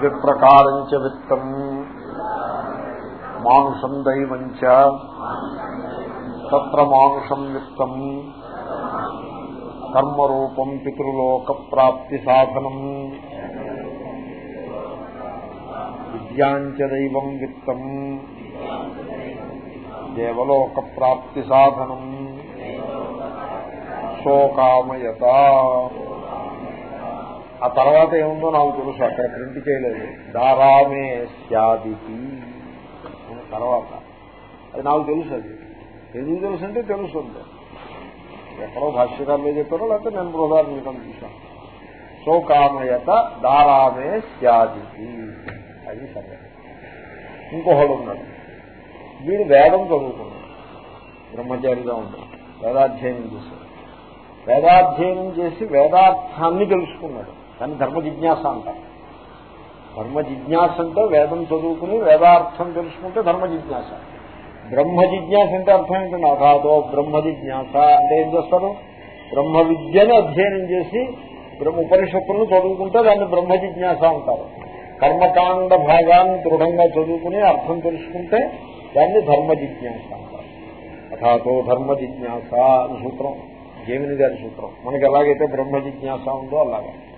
ద్విప్రకారంచ విత్తం. మానుషం దైవం తత్ర మానుషం విత్తం. కర్మరూపం పితృలోక ప్రాప్తి సాధనం విద్యాంచ దైవం విత్తం. దేవలోక ప్రాప్తి సాధనం. శోకామయత. ఆ తర్వాత ఏముందో నాకు తెలుసు అక్కడ ప్రింట్ చేయలేదు. దారామే స్యాదితి. తర్వాత. అది నాకు తెలుసు అది. ఎందుకు తెలుసు అంటే తెలుసుంది ఎక్కడో భాష్యకారులు చెప్పారో లేకపోతే నేను బృహదార్మికం చూశాను. శోకామయత దారామే స్యాదితి. అది సరే. ఇంకొకడు ఉన్నాడు. వీడు వేదం చదువుకున్నాడు బ్రహ్మచారిగా ఉన్నాడు. వేదాధ్యయనం చేశాడు. వేదాధ్యయనం చేసి వేదార్థాన్ని తెలుసుకున్నాడు. దాన్ని ధర్మ జిజ్ఞాస అంటారు. ధర్మ జిజ్ఞాస అంటే వేదం చదువుకుని వేదార్థం తెలుసుకుంటే ధర్మ జిజ్ఞాస. బ్రహ్మ జిజ్ఞాస అంటే అర్థం ఏంటంటే అథాతో బ్రహ్మ జిజ్ఞాస అంటే ఏం చేస్తారు? బ్రహ్మ విద్యను అధ్యయనం చేసి బ్రహ్మ ఉపనిషత్తులను చదువుకుంటే దాన్ని బ్రహ్మ జిజ్ఞాస అంటారు. కర్మకాండ భాగాన్ని దృఢంగా చదువుకుని అర్థం తెలుసుకుంటే దాన్ని ధర్మ జిజ్ఞాస అంటారు. అథాతో ధర్మ జిజ్ఞాస అని సూత్రం. జేమిని గారి సూత్రం. మనకి ఎలాగైతే బ్రహ్మ జిజ్ఞాస ఉందో అలాగే.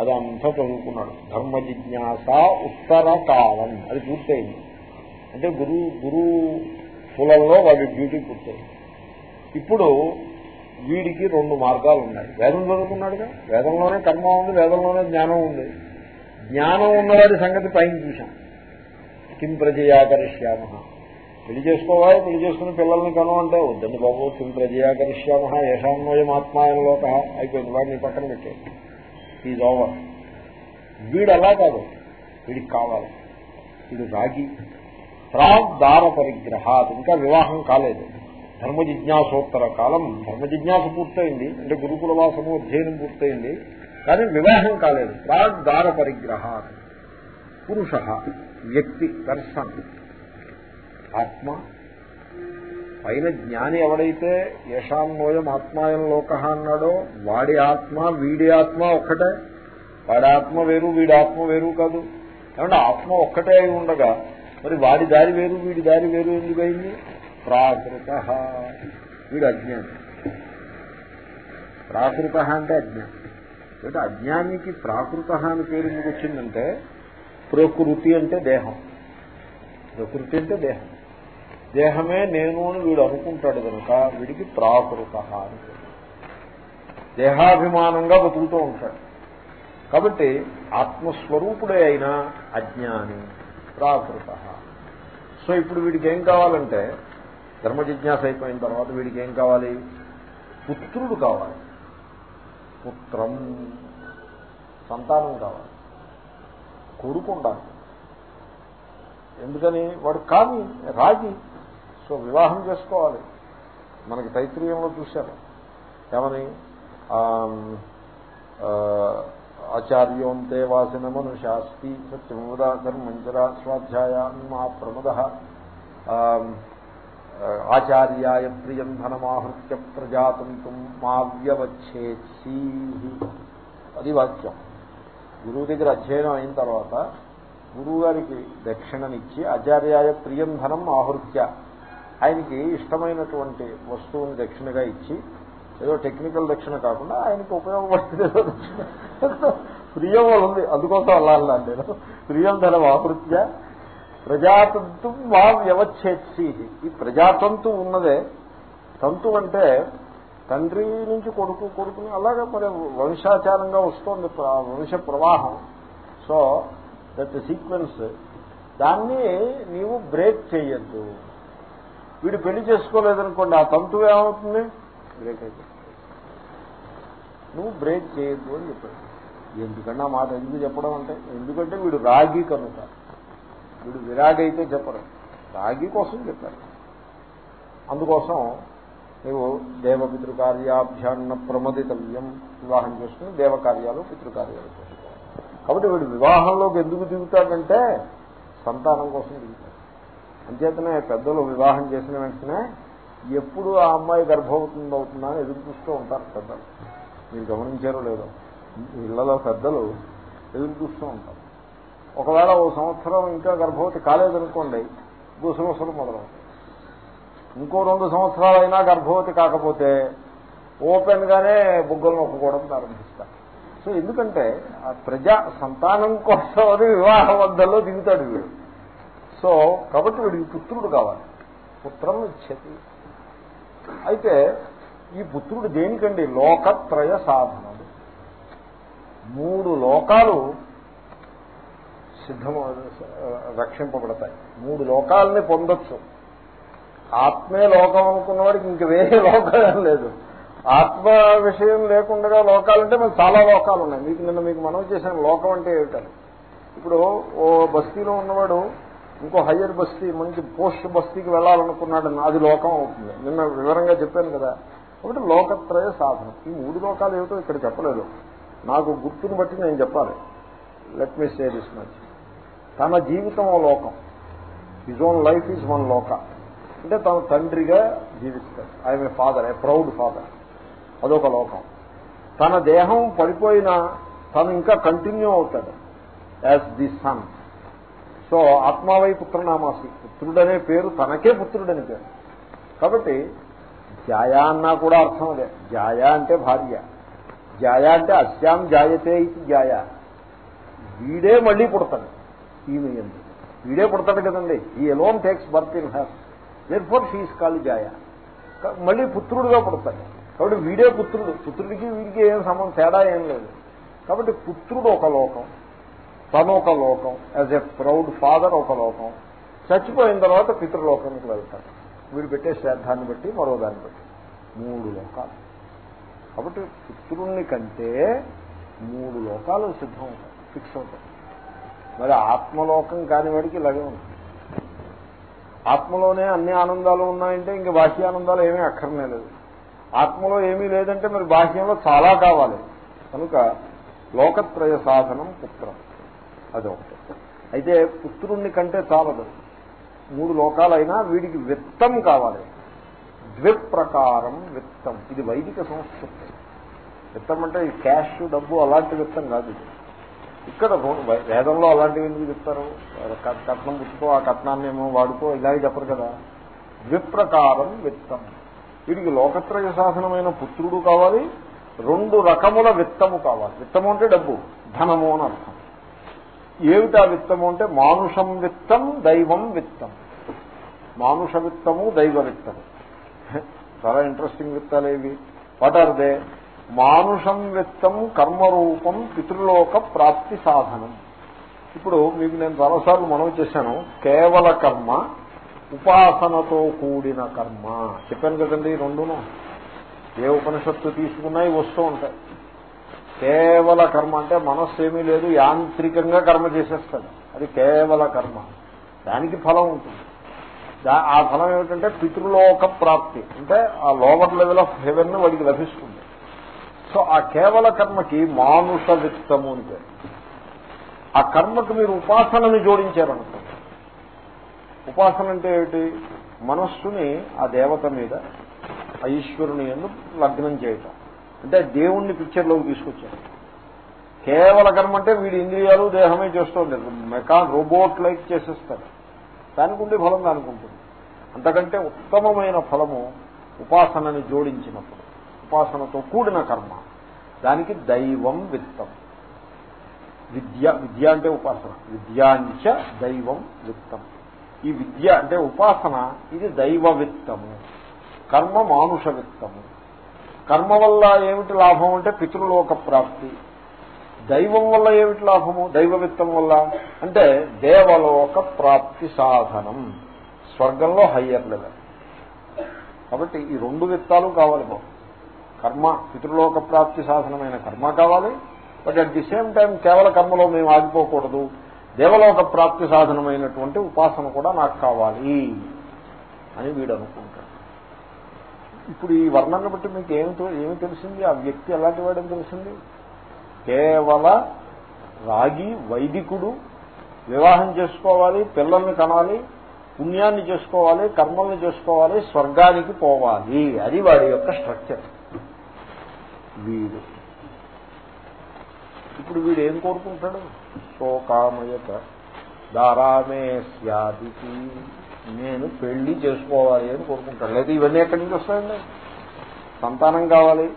అది అంతా చదువుకున్నాడు. ధర్మ జిజ్ఞాస ఉత్తర కాలం. అది పూర్తయింది. అంటే గురు గురు కులంలో వాడి డ్యూటీ పూర్తయింది. ఇప్పుడు వీడికి రెండు మార్గాలు ఉన్నాయి. వేదం చదువుకున్నాడుగా వేదంలోనే కర్మ ఉంది వేదంలోనే జ్ఞానం ఉంది. జ్ఞానం ఉన్నవాడి సంగతి పైన చూశాం. కిం ప్రజయాకరిష్యామ పెళ్ళి చేసుకోవాలి పెళ్ళి చేసుకుని పిల్లల్ని కను అంటే వద్దండి బాబు. కిం ప్రజయాకరిష్యామ ఏషాన్వయం ఆత్మాయనలోక అయిపోయింది వాడిని పక్కన పెట్టేది ఈజ్ ఓవర్ వీడు అలా కాదు. వీడికి కావాలి. వీడు రాగి. ప్రాగ్దార పరిగ్రహాత్. ఇంకా వివాహం కాలేదు. ధర్మ జిజ్ఞాసోత్తర కాలం. ధర్మ జిజ్ఞాస పూర్తయింది. అంటే గురుకుల వాసము అధ్యయనం పూర్తయింది. కానీ వివాహం కాలేదు. ప్రాగ్దార పరిగ్రహాత్. పురుష వ్యక్తి పర్సన్ ఆత్మ పైన జ్ఞాని ఎవడైతే యశాంబోయం ఆత్మాయం లోక అన్నాడో వాడి ఆత్మ వీడి ఆత్మ ఒక్కటే. వాడి ఆత్మ వేరు వీడి ఆత్మ వేరు కాదు. ఏమంటే ఆత్మ ఒక్కటే అయి ఉండగా మరి వాడి దారి వేరు వీడి దారి వేరు ఎందుకైంది ప్రాకృత. వీడు అజ్ఞాని. ప్రాకృత అంటే అజ్ఞానం. అంటే అజ్ఞానికి ప్రాకృత అని పేరు ఎందుకు వచ్చిందంటే ప్రకృతి అంటే దేహం. ప్రకృతి అంటే దేహం. దేహమే నేను అని వీడు అనుకుంటాడు కనుక వీడికి ప్రాకృత అని దేహాభిమానంగా బతుకుతూ ఉంటాడు. కాబట్టి ఆత్మస్వరూపుడే అయిన అజ్ఞాని ప్రాకృత సో ఇప్పుడు వీడికి ఏం కావాలంటే ధర్మ జిజ్ఞాస అయిపోయిన తర్వాత వీడికి ఏం కావాలి? పుత్రుడు కావాలి. పుత్రం. సంతానం కావాలి. కొడుకు ఉండాలి. ఎందుకని? వాడు కాని రాగి సో వివాహం చేసుకోవాలి. మనకి తైత్రీయంలో చూశారు. ఏమని? ఆచార్యోంతే వాసినమను శాస్తి సత్యముదా ధర్మంచర స్వాధ్యాయాన్ మా ప్రమద. ఆచార్యాయ ప్రియం ధనమాహృత్య ప్రజాతంతు మా వ్యవచ్ఛేత్సీ. అది వాక్యం. గురువు దగ్గర అధ్యయనం అయిన తర్వాత గురువు గారికి దక్షిణనిచ్చి ఆచార్యాయ ప్రియం ధనం ఆహృత్య ఆయనకి ఇష్టమైనటువంటి వస్తువుని దక్షిణగా ఇచ్చి ఏదో టెక్నికల్ దక్షిణ కాకుండా ఆయనకి ఉపయోగపడుతుంది ప్రియం ఉంది. అందుకోసం అలా అన్నాను నేను. ప్రియం ధన వాహృత్య ప్రజాతంతు మా వ్యవచ్ఛేత్సి. ఈ ప్రజాతంతు ఉన్నదే. తంతు అంటే తండ్రి నుంచి కొడుకు కొడుకుని అలాగే మరి వంశాచారంగా వస్తుంది ప్ర- వంశ ప్రవాహం. సో దట్ సీక్వెన్స్ దాన్ని నీవు బ్రేక్ చేయొద్దు. వీడు పెళ్ళి చేసుకోలేదనుకోండి ఆ తంతు ఏమవుతుంది? బ్రేక్ అయిపోతుంది. నువ్వు బ్రేక్ చేయొద్దు అని చెప్పాడు. ఎందుకన్నా మాట ఎందుకు చెప్పడం అంటే ఎందుకంటే వీడు రాగి కనుక. వీడు విరాగి అయితే చెప్పరు. రాగి కోసం చెప్పారు. అందుకోసం నువ్వు దేవ పితృకార్యాభ్యాన్న ప్రమదితవ్యం వివాహం చేసుకుని దేవకార్యాలు పితృకార్యాలు చేసుకోవాలి. కాబట్టి వీడు వివాహంలోకి ఎందుకు దిగుతాడంటే సంతానం కోసం దిగుతాడు. అంచేతనే పెద్దలు వివాహం చేసిన వెంటనే ఎప్పుడు ఆ అమ్మాయి గర్భవతుంది అవుతుందా అని ఎదురు చూస్తూ ఉంటారు పెద్దలు. మీరు గమనించారో లేదో. ఇళ్ళలో పెద్దలు ఎదురు చూస్తూ ఉంటారు. ఒకవేళ ఓ సంవత్సరం ఇంకా గర్భవతి కాలేదనుకోండి గుసగుసలు మొదలవుతుంది ఇంకో రెండు సంవత్సరాలైనా గర్భవతి కాకపోతే ఓపెన్ గానే బుగ్గలు నొక్కుకోవడం ప్రారంభిస్తారు. సో ఎందుకంటే ఆ ప్రజా సంతానం కోసం అని వివాహ వద్దల్లో దిగుతాడు వీడు. సో కాబట్టి వీడికి పుత్రుడు కావాలి. పుత్రం ఇచ్చేది. అయితే ఈ పుత్రుడు దేనికండి? లోకత్రయ సాధనం మూడు లోకాలు సిద్ధము రక్షింపబడతాయి. మూడు లోకాలని పొందొచ్చు. ఆత్మే లోకం అనుకున్నవాడికి ఇంక వేరే లోకం లేదు. ఆత్మ విషయం లేకుండా లోకాలంటే మనకు చాలా లోకాలు ఉన్నాయి మీకు నిన్న మీకు మనం చేసిన లోకం అంటే ఏమిటని. ఇప్పుడు ఓ బస్తీలో ఉన్నవాడు ఇంకో హయ్యర్ బస్తీ మంచి పోస్ట్ బస్తీకి వెళ్ళాలనుకున్నాడు అది లోకం అవుతుంది. నిన్న వివరంగా చెప్పాను కదా. ఒకటి లోకత్రయ సాధనం. ఈ మూడు లోకాలు ఏమిటో ఇక్కడ చెప్పలేదు. నాకు గుర్తుని బట్టి నేను చెప్పాలి. Let me say this much తన జీవితం ఓ లోకం. His own life is one లోక. అంటే తన తండ్రిగా జీవిస్తాడు. I'm a father a proud father అదొక లోకం. తన దేహం పడిపోయినా తను ఇంకా కంటిన్యూ అవుతాడు. యాజ్ ది సన్ సో ఆత్మావై పుత్రనామాసి. పుత్రుడనే పేరు తనకే పుత్రుడని పేరు. కాబట్టి జాయా అన్నా కూడా అర్థం అదే. జాయా అంటే భార్య. జాయా అంటే అస్యాం జాయతే ఇది జాయా. వీడే మళ్ళీ పుడతాడు ఈమె వీడే పుడతాడు కదండి. ఈ alone takes birth in her therefore she's call Jaya. మళ్ళీ పుత్రుడుగా పుడతాడు. కాబట్టి వీడే పుత్రుడు. పుత్రుడికి వీడికి ఏం సంబంధం తేడా ఏం లేదు. కాబట్టి పుత్రుడు ఒక లోకం. తను ఒక లోకం యాజ్ ఎ ప్రౌడ్ ఫాదర్ ఒక లోకం. చచ్చిపోయిన తర్వాత పితృలోకానికి వెళ్తాడు. వీడు పెట్టే శ్రద్ధాన్ని బట్టి మరో దాన్ని బట్టి. మూడు లోకాలు. కాబట్టి పితృణ్ణి కంటే మూడు లోకాలు సిద్ధం అవుతాయి ఫిక్స్ అవుతాయి. మరి ఆత్మలోకం కాని వాడికి ఇలాగే ఉంటుంది. ఆత్మలోనే అన్ని ఆనందాలు ఉన్నాయంటే ఇంక బాహ్య ఆనందాలు ఏమీ అక్కర్లేదు ఆత్మలో ఏమీ లేదంటే మరి బాహ్యంలో చాలా కావాలి. కనుక లోకత్రయ సాధనం పుత్రం అదొకటి. అయితే పుత్రుణ్ణి కంటే చాలదు. మూడు లోకాలైనా వీడికి విత్తం కావాలి. ద్విప్రకారం విత్తం. ఇది వైదిక సంస్కృతి. విత్తం అంటే క్యాష్ డబ్బు అలాంటి విత్తం కాదు ఇక్కడ వేదంలో అలాంటివి ఎందుకు చెప్తారు? కట్నం పుచ్చుకో ఆ కట్నాన్ని ఏమో వాడుకో ఇలాగే చెప్పరు కదా. ద్విప్రకారం విత్తం. వీడికి లోకత్రయ శాసనమైన పుత్రుడు కావాలి. రెండు రకముల విత్తము కావాలి. విత్తము అంటే డబ్బు. ధనము అని అర్థం. ఏమిటా విత్తము అంటే మానుషం విత్తం దైవం విత్తం. మానుష విత్తము దైవ విత్తము చాలా ఇంట్రెస్టింగ్ విత్తాలు ఏవి వాట్ ఆర్ దే మానుషం విత్తం కర్మరూపం పితృలోక ప్రాప్తి సాధనం. ఇప్పుడు మీకు నేను చాలాసార్లు మనం చేశాను. కేవల కర్మ ఉపాసనతో కూడిన కర్మ. చెప్పాను కదండి రెండును. ఏ ఉపనిషత్తు తీసుకున్నా వస్తూ ఉంటాయి. కేవల కర్మ అంటే మనస్సు ఏమీ లేదు యాంత్రికంగా కర్మ చేసేస్తాడు. అది కేవల కర్మ. దానికి ఫలం ఉంటుంది. ఆ ఫలం ఏమిటంటే పితృలోక ప్రాప్తి. అంటే ఆ లోవర్ లెవెల్ ఆఫ్ హెవెన్ వాడికి లభిస్తుంది. సో ఆ కేవల కర్మకి మానుష విత్తము అంటే ఆ కర్మకు మీరు ఉపాసనని జోడించారనుకోండి ఉపాసన అంటే ఏమిటి? మనస్సుని ఆ దేవత మీద ఆ ఈశ్వరుని ఎందు లగ్నం చేయటం. అంటే దేవుణ్ణి పిక్చర్లోకి తీసుకొచ్చారు. కేవల కర్మ అంటే వీడి ఇంద్రియాలు దేహమే చేస్తుంది మెకాన్ రోబోట్ లైక్ చేసేస్తారు. దానికి ఉండే ఫలం దానికి ఉంటుంది అంతకంటే ఉత్తమమైన ఫలము ఉపాసనని జోడించినప్పుడు ఉపాసనతో కూడిన కర్మ. దానికి దైవం విత్తం. విద్య విద్య అంటే ఉపాసన. విద్యాంచ దైవం విత్తం. ఈ విద్య అంటే ఉపాసన ఇది దైవ విత్తము. కర్మ మానుష విత్తము. కర్మ వల్ల ఏమిటి లాభం అంటే పితృలోక ప్రాప్తి. దైవం వల్ల ఏమిటి లాభము? దైవ విత్తం వల్ల. అంటే దేవలోక ప్రాప్తి సాధనం. స్వర్గంలో హయ్యర్ లెవెల్. కాబట్టి ఈ రెండు విత్తాలు కావాలి బాబు. కర్మ పితృలోక ప్రాప్తి సాధనమైన కర్మ కావాలి. But at the same time కేవల కర్మలో మేము ఆగిపోకూడదు. దేవలోక ప్రాప్తి సాధనమైనటువంటి ఉపాసన కూడా నాకు కావాలి అని వీడు అనుకుంటాడు. ఇప్పుడు ఈ వర్ణాన్ని బట్టి మీకు ఏమిటో ఏమి తెలిసింది? ఆ వ్యక్తి ఎలాంటి వాడని తెలిసింది? కేవల రాగి వైదికుడు వివాహం చేసుకోవాలి పిల్లల్ని కనాలి పుణ్యాన్ని చేసుకోవాలి కర్మల్ని చేసుకోవాలి స్వర్గానికి పోవాలి. అది వాడి యొక్క స్ట్రక్చర్. వీడు. ఇప్పుడు వీడు ఏం కోరుకుంటాడు? శోకామయత. దారామే స్యాదికి నేను పెళ్ళి చేసుకోవాలి అని కోరుకుంటాను. లేదా ఇవన్నీ ఎక్కడి నుంచి వస్తాయండి? సంతానం కావాలి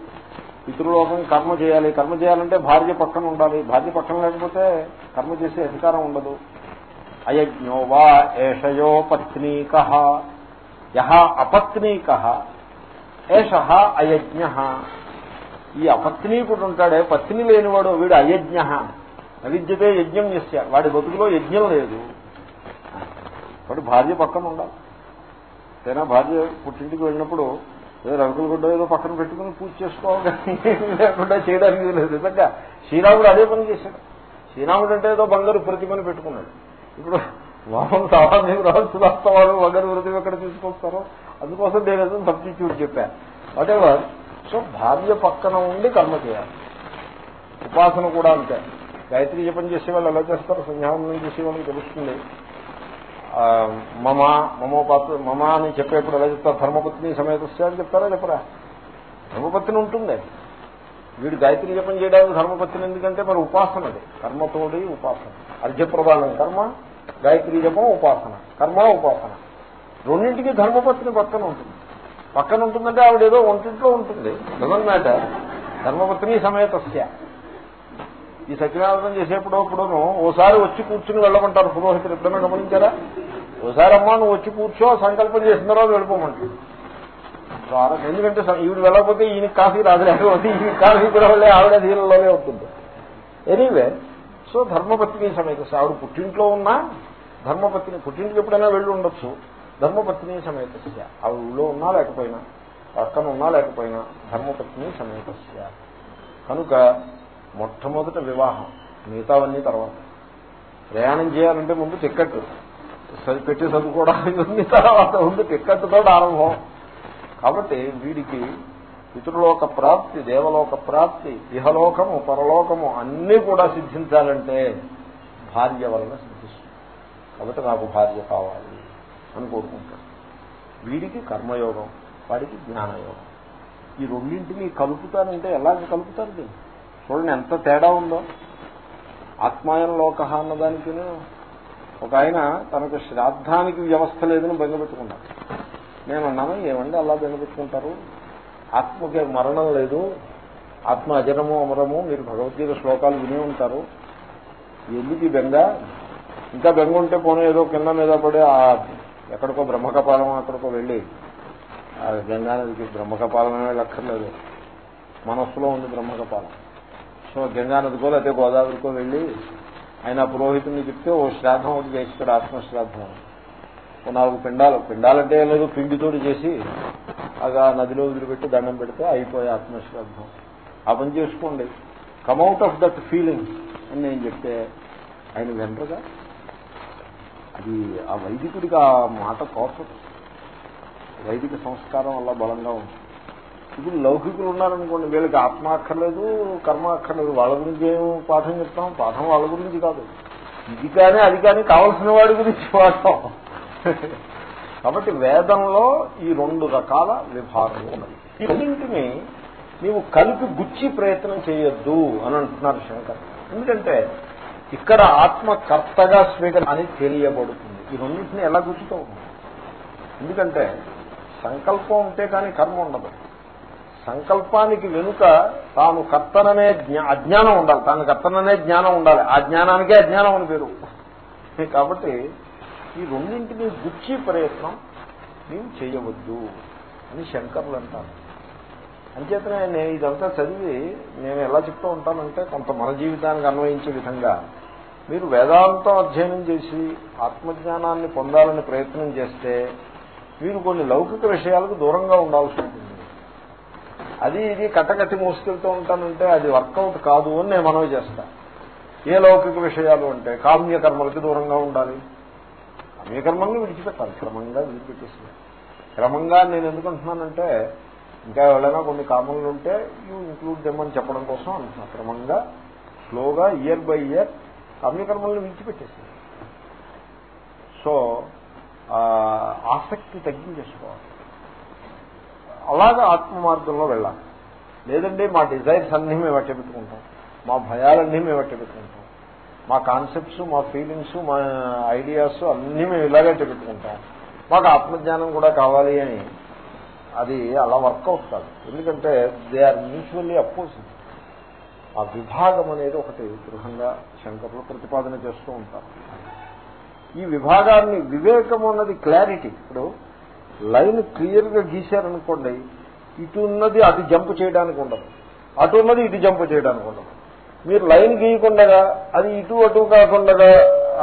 పితృలోకం కర్మ చేయాలి. కర్మ చేయాలంటే భార్య పక్కన ఉండాలి. భార్య పక్కన లేకపోతే కర్మ చేసే అధికారం ఉండదు. అయజ్ఞో వా ఏషయో పత్నీక. యహ అపత్నీక. ఏష అయజ్ఞ. ఈ అపత్నీకుడు ఉంటాడే పత్ని లేనివాడు వీడు అయజ్ఞ. అవిద్యతే యజ్ఞం చేస్తా. వాడి బతుకులో యజ్ఞం లేదు. వాడు భార్య పక్కన ఉండాలి. తేనా భార్య పుట్టింటికి వెళ్ళినప్పుడు ఏదో రవికుల గుడ్డ ఏదో పక్కన పెట్టుకుని పూజ చేసుకోవాలి లేకుండా చేయడానికి లేదు. నిజంగా శ్రీరాముడు అదే పని చేశాడు. శ్రీరాముడు అంటే ఏదో బంగారు ప్రతిమని పెట్టుకున్నాడు. ఇప్పుడు వామం సామాన్య రాజు బంగారు ప్రతిమ ఎక్కడ తీసుకొస్తారో? అందుకోసం నేను ఏదో సబ్స్టిట్యూట్ చెప్పాను వాటెవర్? సో భార్య పక్కన ఉండి కర్మ చేయాలి. ఉపాసన కూడా అంతే. గాయత్రి జపం చేసే వాళ్ళు ఎలా చేస్తారు సంధ్యావందనం చేసే వాళ్ళకి తెలుస్తుంది. మమ మమోపాత్ర మమ అని చెప్పేప్పుడు ఎలా చెప్తారు? ధర్మపత్ని సమేతస్య అని చెప్తారా? చెప్పరా? ధర్మపత్ని ఉంటుంది. వీడు గాయత్రి జపం చేయడానికి ధర్మపత్ని ఎందుకంటే మరి ఉపాసన అది. కర్మతోడి ఉపాసన. అర్ఘ్యప్రదానం కర్మ గాయత్రి జపం ఉపాసన. కర్మ ఉపాసన. రెండింటికి ధర్మపత్ని పక్కన ఉంటుంది. పక్కన ఉంటుందంటే ఆవిడ ఏదో ఒంటింట్లో ఉంటుంది. డజన్ మ్యాటర్ ధర్మపత్ని సమేతస్య. ఈ సత్యనారాయణం చేసేప్పుడు ఇప్పుడును ఓసారి వచ్చి కూర్చుని వెళ్ళమంటారు పురోహితులు. ఎప్పుడైనా గమనించారా? ఓసారి అమ్మా నువ్వు వచ్చి కూర్చో సంకల్పం చేసిన తర్వాత వెళ్ళిపోమంటారు. ఎందుకంటే ఈవిడ వెళ్ళకపోతే ఈయన కాఫీ రాదు లేకపోతే ఈయన కాఫీ కూడా వెళ్ళే ఆవిడ ధీరలోనే ఉంటుంది. ఎనీవే సో ధర్మపత్ని సమేత ఆవిడ పుట్టింట్లో ఉన్నా ధర్మపత్ని పుట్టింటికి ఎప్పుడైనా వెళ్ళి ఉండొచ్చు. ధర్మపత్ని సమేతస్య ఆవిడ ఊళ్ళో ఉన్నా లేకపోయినా పక్కన ఉన్నా లేకపోయినా ధర్మపత్ని సమేతస్య కనుక మొట్టమొదట వివాహం మిగతావన్నీ తర్వాత. ప్రయాణం చేయాలంటే ముందు టిక్కెట్. పెట్టి చదువుకోవడానికి ఉంది తర్వాత ముందు టిక్కెట్తో ఆరంభం. కాబట్టి వీడికి పితృలోక ప్రాప్తి దేవలోక ప్రాప్తి ఇహలోకము పరలోకము అన్నీ కూడా సిద్ధించాలంటే భార్య వలన సిద్ధిస్తుంది. కాబట్టి నాకు భార్య కావాలి అని కోరుకుంటాడు వీడికి కర్మయోగం వాడికి జ్ఞానయోగం. ఈ రెండింటినీ కలుపుతారంటే ఎలాగ కలుపుతారు దీన్ని? చూడండి ఎంత తేడా ఉందో. ఆత్మాయం లోక అన్నదానికి ఒక ఆయన తనకు శ్రాద్ధానికి వ్యవస్థ లేదని బెంగపెట్టుకున్నాడు. నేను అన్నాను ఏమండి అలా బెంగపెట్టుకుంటారు? ఆత్మకి మరణం లేదు. ఆత్మ అజరము అమరము మీరు భగవద్గీత శ్లోకాలు విని ఉంటారు. ఎందుకు ఈ బెంగ? ఇంకా బెంగ ఉంటే పోనీ ఏదో కింద మీద పడే ఆ ఎక్కడికో బ్రహ్మకపాలం అక్కడికో వెళ్ళి ఆ గంగా బ్రహ్మకపాలమే లక్కర్లేదు. మనస్సులో ఉంది బ్రహ్మకపాలం. సో గంగానదికో లేకపోతే గోదావరికో వెళ్ళి ఆయన పురోహితుడిని చెప్తే ఓ శ్రాద్ధం ఒకటి చేస్తాడు ఆత్మశ్రాద్ధం ఓ నాలుగు పిండాలు. పిండాలంటే లేదు పిండితోటి చేసి అలా నదిలో వదిలిపెట్టి దండం పెడితే అయిపోయే ఆత్మశ్రాద్ధం. ఆ పని చేసుకోండి. కమ్అట్ ఆఫ్ దట్ ఫీలింగ్ అని నేను చెప్తే ఆయన వెంటగా అది ఆ వైదికుడికి ఆ మాట తోచదు. వైదిక సంస్కారం వల్ల బలంగా ఉంటుంది. ఇప్పుడు లౌకికులు ఉన్నారనుకోండి వీళ్ళకి ఆత్మ అక్కర్లేదు కర్మ అక్కర్లేదు. వాళ్ళ గురించి ఏం పాఠం చెప్తాం? పాఠం వాళ్ళ గురించి కాదు. ఇది కానీ అది కానీ కావలసిన వాడి గురించి పాఠం. కాబట్టి వేదంలో ఈ రెండు రకాల విభాగం ఉన్నాయి ఈ రెండింటిని నీవు కలిపి గుచ్చి ప్రయత్నం చేయొద్దు అని అంటున్నారు శంకర్. ఎందుకంటే ఇక్కడ ఆత్మ కర్తగా స్వీకరణ అని తెలియబడుతుంది. ఈ రెండింటిని ఎలా గుచ్చుతావు? ఎందుకంటే సంకల్పం ఉంటే కానీ కర్మ ఉండదు. సంకల్పానికి వెనుక తాను కర్తననే అజ్ఞానం ఉండాలి. తాను కర్తననే జ్ఞానం ఉండాలి. ఆ జ్ఞానానికే అజ్ఞానం అని పేరు. కాబట్టి ఈ రెండింటిని గుచ్చి ప్రయత్నం నీవు చేయవద్దు అని శంకర్లు అంటారు. అంచేతనే నేను ఇదంతా చదివి నేను ఎలా చెప్తూ ఉంటానంటే కొంత మన జీవితానికి అన్వయించే విధంగా మీరు వేదాంతం అధ్యయనం చేసి ఆత్మజ్ఞానాన్ని పొందాలని ప్రయత్నం చేస్తే మీరు కొన్ని లౌకిక విషయాలకు దూరంగా ఉండాల్సి ఉంటుంది. అది ఇది కట్టకట్టి మోసుకెళ్తూ ఉంటానంటే అది వర్కౌట్ కాదు అని నేను మనవి చేస్తా. ఏ లౌకిక విషయాలు అంటే కామ్యకర్మలకి దూరంగా ఉండాలి. కామ్యకర్మల్ని విడిచిపెట్టాలి. క్రమంగా విడిచిపెట్టేసి క్రమంగా నేను ఎందుకంటున్నానంటే ఇంకా ఎవరైనా కొన్ని కామన్లు ఉంటే యూ ఇంక్లూడ్ దెమ్మని చెప్పడం కోసం అంటున్నా. క్రమంగా స్లోగా ఇయర్ బై ఇయర్ కామ్యకర్మల్ని విడిచిపెట్టేసి సో ఆసక్తి తగ్గించేసుకోవాలి. అలాగా ఆత్మ మార్గంలో వెళ్ళాలి. లేదండి మా డిజైర్స్ అన్నీ మేము అట్టబెట్టుకుంటాం మా భయాలన్నీ మేము అట్టబెట్టుకుంటాం మా కాన్సెప్ట్స్ మా ఫీలింగ్స్ మా ఐడియాస్ అన్నీ మేము ఇలాగే అట్టబెట్టుకుంటాం మాకు ఆత్మజ్ఞానం కూడా కావాలి అని అది అలా వర్కౌట్ కాదు. ఎందుకంటే దే ఆర్ మ్యూచువల్లీ అపోజిట్. ఆ విభాగం అనేది ఒకటి దృఢంగా శంకర్లు ప్రతిపాదన చేస్తూ ఉంటారు. ఈ విభాగాన్ని వివేకం అన్నది క్లారిటీ. ఇప్పుడు లైన్ క్లియర్గా గీశారనుకోండి ఇటు ఉన్నది అటు జంప్ చేయడానికి ఉండదు. అటు ఉన్నది ఇటు జంప్ చేయడానికి ఉండదు. మీరు లైన్ గీయకుండా అది ఇటు అటు కాకుండా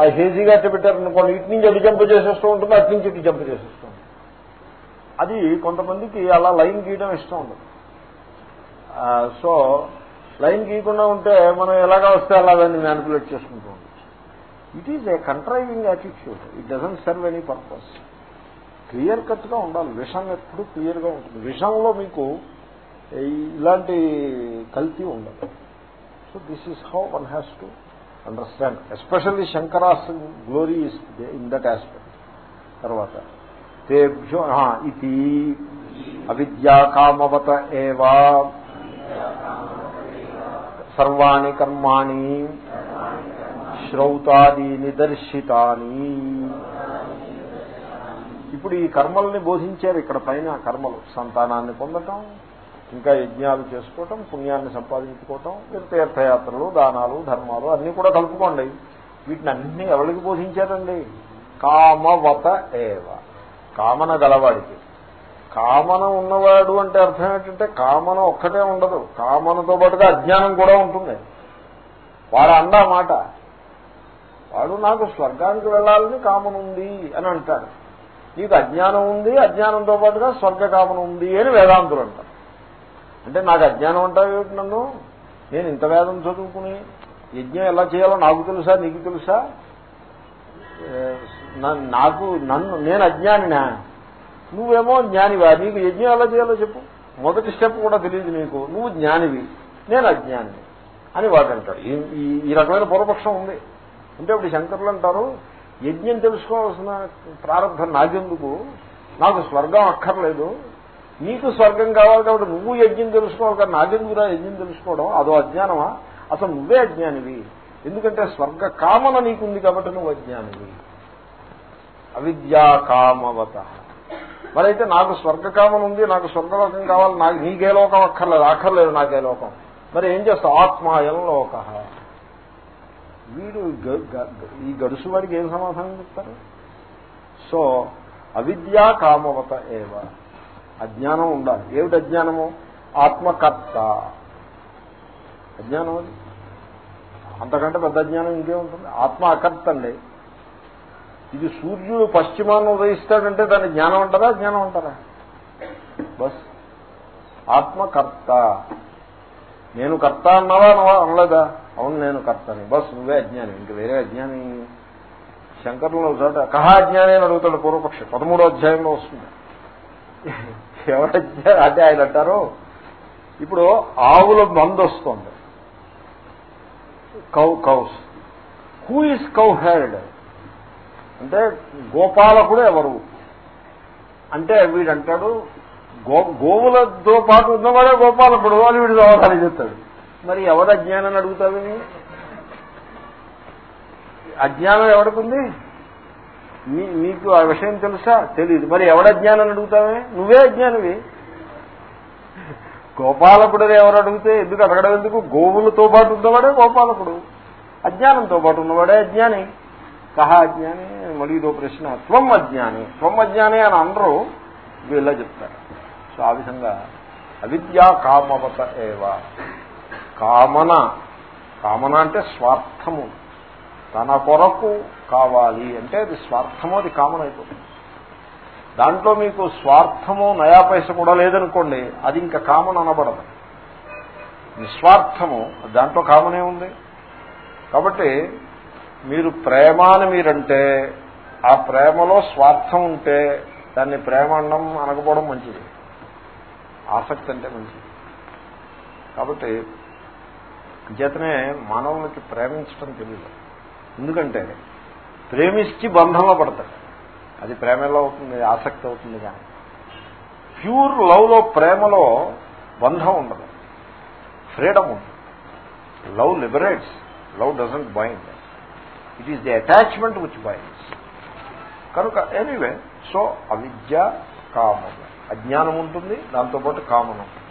ఆ హేజీగా అట్టు పెట్టారనుకోండి ఇటు నుంచి అటు జంప్ చేసేస్తూ ఉంటుంది అటు నుంచి ఇటు జంప్ చేసేస్తూ ఉంటుంది. అది కొంతమందికి అలా లైన్ గీయడం ఇష్టం ఉండదు. సో లైన్ గీయకుండా ఉంటే మనం ఎలాగా వస్తే అలా దాన్ని మ్యానిపులేట్ చేసుకుంటూ ఉండొచ్చు. It is a contriving attitude it doesn't serve any purpose clear కట్గా ఉండాలి. విషం ఎప్పుడు క్లియర్గా ఉంటుంది. విషంలో మీకు ఇలాంటి కల్తీ ఉండదు. So this is how one has to understand especially Shankara's glory is in that aspect తర్వాత తేభ్యో ఇది అవిద్యా కామవత ఏవా సర్వాణి కర్మాణి శ్రౌతాది నిదర్శితాని. ఇప్పుడు ఈ కర్మల్ని బోధించారు ఇక్కడ పైన కర్మలు. సంతానాన్ని పొందటం ఇంకా యజ్ఞాలు చేసుకోవటం పుణ్యాన్ని సంపాదించుకోవటం మీరు తీర్థయాత్రలు దానాలు ధర్మాలు అన్నీ కూడా కలుపుకోండి. వీటిని అన్నింటినీ ఎవరికి బోధించారండి? కామవత ఏవ. కామన గలవాడికి. కామన ఉన్నవాడు అంటే అర్థం ఏంటంటే కామన ఒక్కటే ఉండదు. కామనతో పాటుగా అజ్ఞానం కూడా ఉంటుంది. వాడు అండా మాట వాడు నాకు స్వర్గానికి వెళ్ళాలని కామన ఉంది అని అంటాడు. నీకు అజ్ఞానం ఉంది అజ్ఞానంతో పాటుగా స్వర్గకామన ఉంది అని వేదాంతులు అంటారు. అంటే నాకు అజ్ఞానం అంటావు ఏమిటి నన్ను నేను ఇంత వేదం చదువుకుని యజ్ఞం ఎలా చేయాలో నాకు తెలుసా నీకు తెలుసా? నాకు నన్ను నేను అజ్ఞానినా? నువ్వేమో జ్ఞానివా? నీకు యజ్ఞం ఎలా చేయాలో చెప్పు. మొదటి స్టెప్ కూడా తెలియదు నీకు. నువ్వు జ్ఞానివి నేను అజ్ఞానివి అని వాడు అంటాడు ఈ రకమైన పూర్వపక్షం ఉంది. అంటే ఇప్పుడు శంకర్లు అంటారు యజ్ఞం తెలుసుకోవాల్సిన ప్రారంభం నాకెందుకు? నాకు స్వర్గం అక్కర్లేదు. నీకు స్వర్గం కావాలి కాబట్టి నువ్వు యజ్ఞం తెలుసుకోవాలి కానీ నాకెందుకురా యజ్ఞం తెలుసుకోవడం? అదో అజ్ఞానమా? అసలు నువ్వే అజ్ఞానివి. ఎందుకంటే స్వర్గ కామన నీకుంది కాబట్టి నువ్వు అజ్ఞానివి. అవిద్యా కామవత. మరైతే నాకు స్వర్గకామం ఉంది నాకు స్వర్గలోకం కావాలి నాకు నీకే లోకం అక్కర్లేదు అక్కర్లేదు నాకే లోకం. మరి ఏం చేస్తావు? ఆత్మాయం లోక వీడు ఈ గడుసు వాడికి ఏం సమాధానం చెప్తారు? సో అవిద్యా కామవత ఏవ. అజ్ఞానం ఉండాలి. ఏమిటి అజ్ఞానము? ఆత్మకర్త. అజ్ఞానం అది. అంతకంటే పెద్ద అజ్ఞానం ఇంకేముంటుంది ఆత్మ అకర్త అండి. ఇది సూర్యుడు పశ్చిమాన్ని ఉదయిస్తాడంటే దాన్ని జ్ఞానం అంటారా? జ్ఞానం అంటారా? బస్. ఆత్మకర్త. నేను కర్త అన్నావా? అనవా అనలేదా? అవును నేను కర్తని. బస్ నువ్వే అజ్ఞాని. ఇంక వేరే అజ్ఞాని శంకర్లో చోట కహా అజ్ఞాని అని అడుగుతాడు పూర్వపక్ష. పదమూడో అధ్యాయంలో వస్తుంది. ఎవరజ్ఞా అంటే ఆయన అంటారు. ఇప్పుడు ఆవుల మందు వస్తుంది. Cow cows. Who is cowherd అంటే గోపాలకుడు ఎవరు? అంటే వీడంటాడు గో గోవులతో పాటు ఉన్నవాడే గోపాలకుడు అని వీడు సమాధానం చెప్తాడు. మరి ఎవరు అజ్ఞానాన్ని అడుగుతావని అజ్ఞానం ఎవరికి నీకు ఆ విషయం తెలుసా? తెలియదు మరి ఎవడ అజ్ఞానాన్ని అడుగుతావే నువ్వే అజ్ఞానివి. గోపాలకుడు ఎవరు అడిగితే ఎందుకు అడగడం ఎందుకు? గోవులతో పాటు ఉన్నవాడే గోపాలకుడు. అజ్ఞానంతో పాటు ఉన్నవాడే అజ్ఞాని. కహా అజ్ఞాని మళ్ళీ ఇదో ప్రశ్న. త్వం అజ్ఞాని. త్వం అజ్ఞాని అని అందరూ వీళ్ళ చెప్తారు. సో ఆ విధంగా అవిద్యా కామవత ఏవ. కామన. కామన అంటే స్వార్థము. తన కొరకు కావాలి అంటే అది స్వార్థము అది కామన్ అయిపోతుంది. దాంట్లో మీకు స్వార్థము నయా పైస కూడా లేదనుకోండి అది ఇంకా కామన్ అనబడదు. నిస్వార్థము దాంట్లో కామనే ఉంది. కాబట్టి మీరు ప్రేమ అని మీరంటే ఆ ప్రేమలో స్వార్థం ఉంటే దాన్ని ప్రేమ అనడం అనకపోవడం మంచిది. ఆసక్తి అంటే మంచిది. కాబట్టి చేతనే మానవులకి ప్రేమించడం తెలియదు ఎందుకంటే ప్రేమించి బంధంలో పడతాడు. అది ప్రేమలో అవుతుంది ఆసక్తి అవుతుంది కానీ. ప్యూర్ లవ్లో ప్రేమలో బంధం ఉండదు. ఫ్రీడమ్ ఉంటుంది. Love liberates love doesn't bind it is the attachment which binds కనుక ఎనీవే సో అవిద్య కామన్ అజ్ఞానం ఉంటుంది దాంతోపాటు కామన్ ఉంటుంది.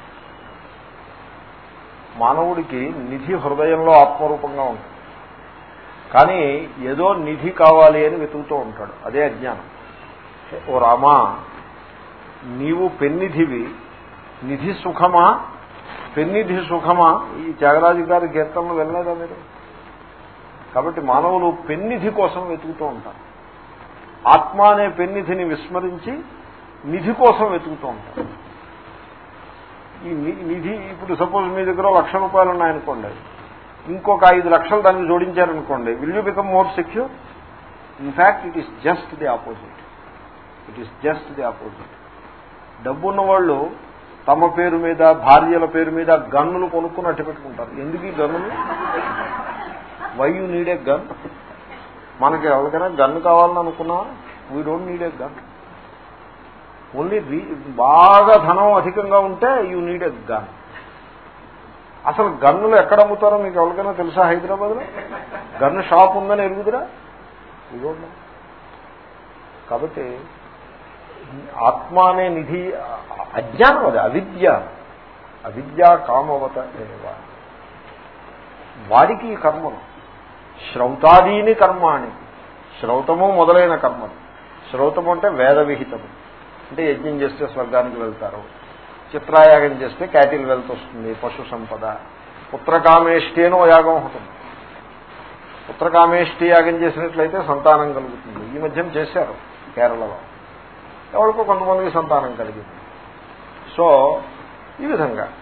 మానవుడికి నిధి హృదయంలో ఆత్మరూపంగా ఉంటుంది. కానీ ఏదో నిధి కావాలి అని వెతుకుతూ ఉంటాడు. అదే అజ్ఞానం. ఓ రామా నీవు పెన్నిధివి నిధి సుఖమా? పెన్నిధి సుఖమా? ఈ త్యాగరాజు గారి గీతంలో వెళ్ళలేదా మీరు? కాబట్టి మానవులు పెన్నిధి కోసం వెతుకుతూ ఉంటారు. ఆత్మ అనే పెన్నిధిని విస్మరించి నిధి కోసం వెతుకుతూ ఉంటారు. ఈ నిధి ఇప్పుడు సపోజ్ మీ దగ్గర లక్ష రూపాయలు ఉన్నాయనుకోండి. ఇంకొక ఐదు లక్షలు దాన్ని జోడించారనుకోండి. Will you become more secure in fact it is just the opposite it is just the opposite డబ్బున్న వాళ్ళు తమ పేరు మీద భార్యల పేరు మీద గన్నులు కొనుక్కుని అట్టు పెట్టుకుంటారు. ఎందుకు ఈ గన్నులు why you need a gun మనకి ఎవరికైనా గన్ను కావాలని అనుకున్నా we don't need a gun only బాగా ధనం అధికంగా ఉంటే యూ నీడ్ ఎ గన్. అసలు గన్నులు ఎక్కడ అమ్ముతారో మీకు ఎవరికైనా తెలుసా హైదరాబాద్లో? గన్ను షాప్ ఉందని ఎరుగుదురా? ఇదిగోండి. కాబట్టి ఆత్మ అనే నిధి అజ్ఞానం అది అవిద్య. అవిద్య కామవత వాడికి ఈ కర్మలు. శ్రౌతాదీని కర్మాణి. శ్రౌతము మొదలైన కర్మలు. శ్రౌతము అంటే వేద విహితము అంటే యజ్ఞం చేస్తే స్వర్గానికి వెళ్తారు. చిత్రాయాగం చేస్తే క్యాటిల్ వెల్త్ వస్తుంది పశు సంపద. పుత్రకామేష్టి అని యాగం ఉంటుంది పుత్రకామేష్టి యాగం చేసినట్లయితే సంతానం కలుగుతుంది. ఈ మధ్యం చేశారు కేరళలో. ఎవరికో కొంతమందికి సంతానం కలిగింది. సో ఈ విధంగా.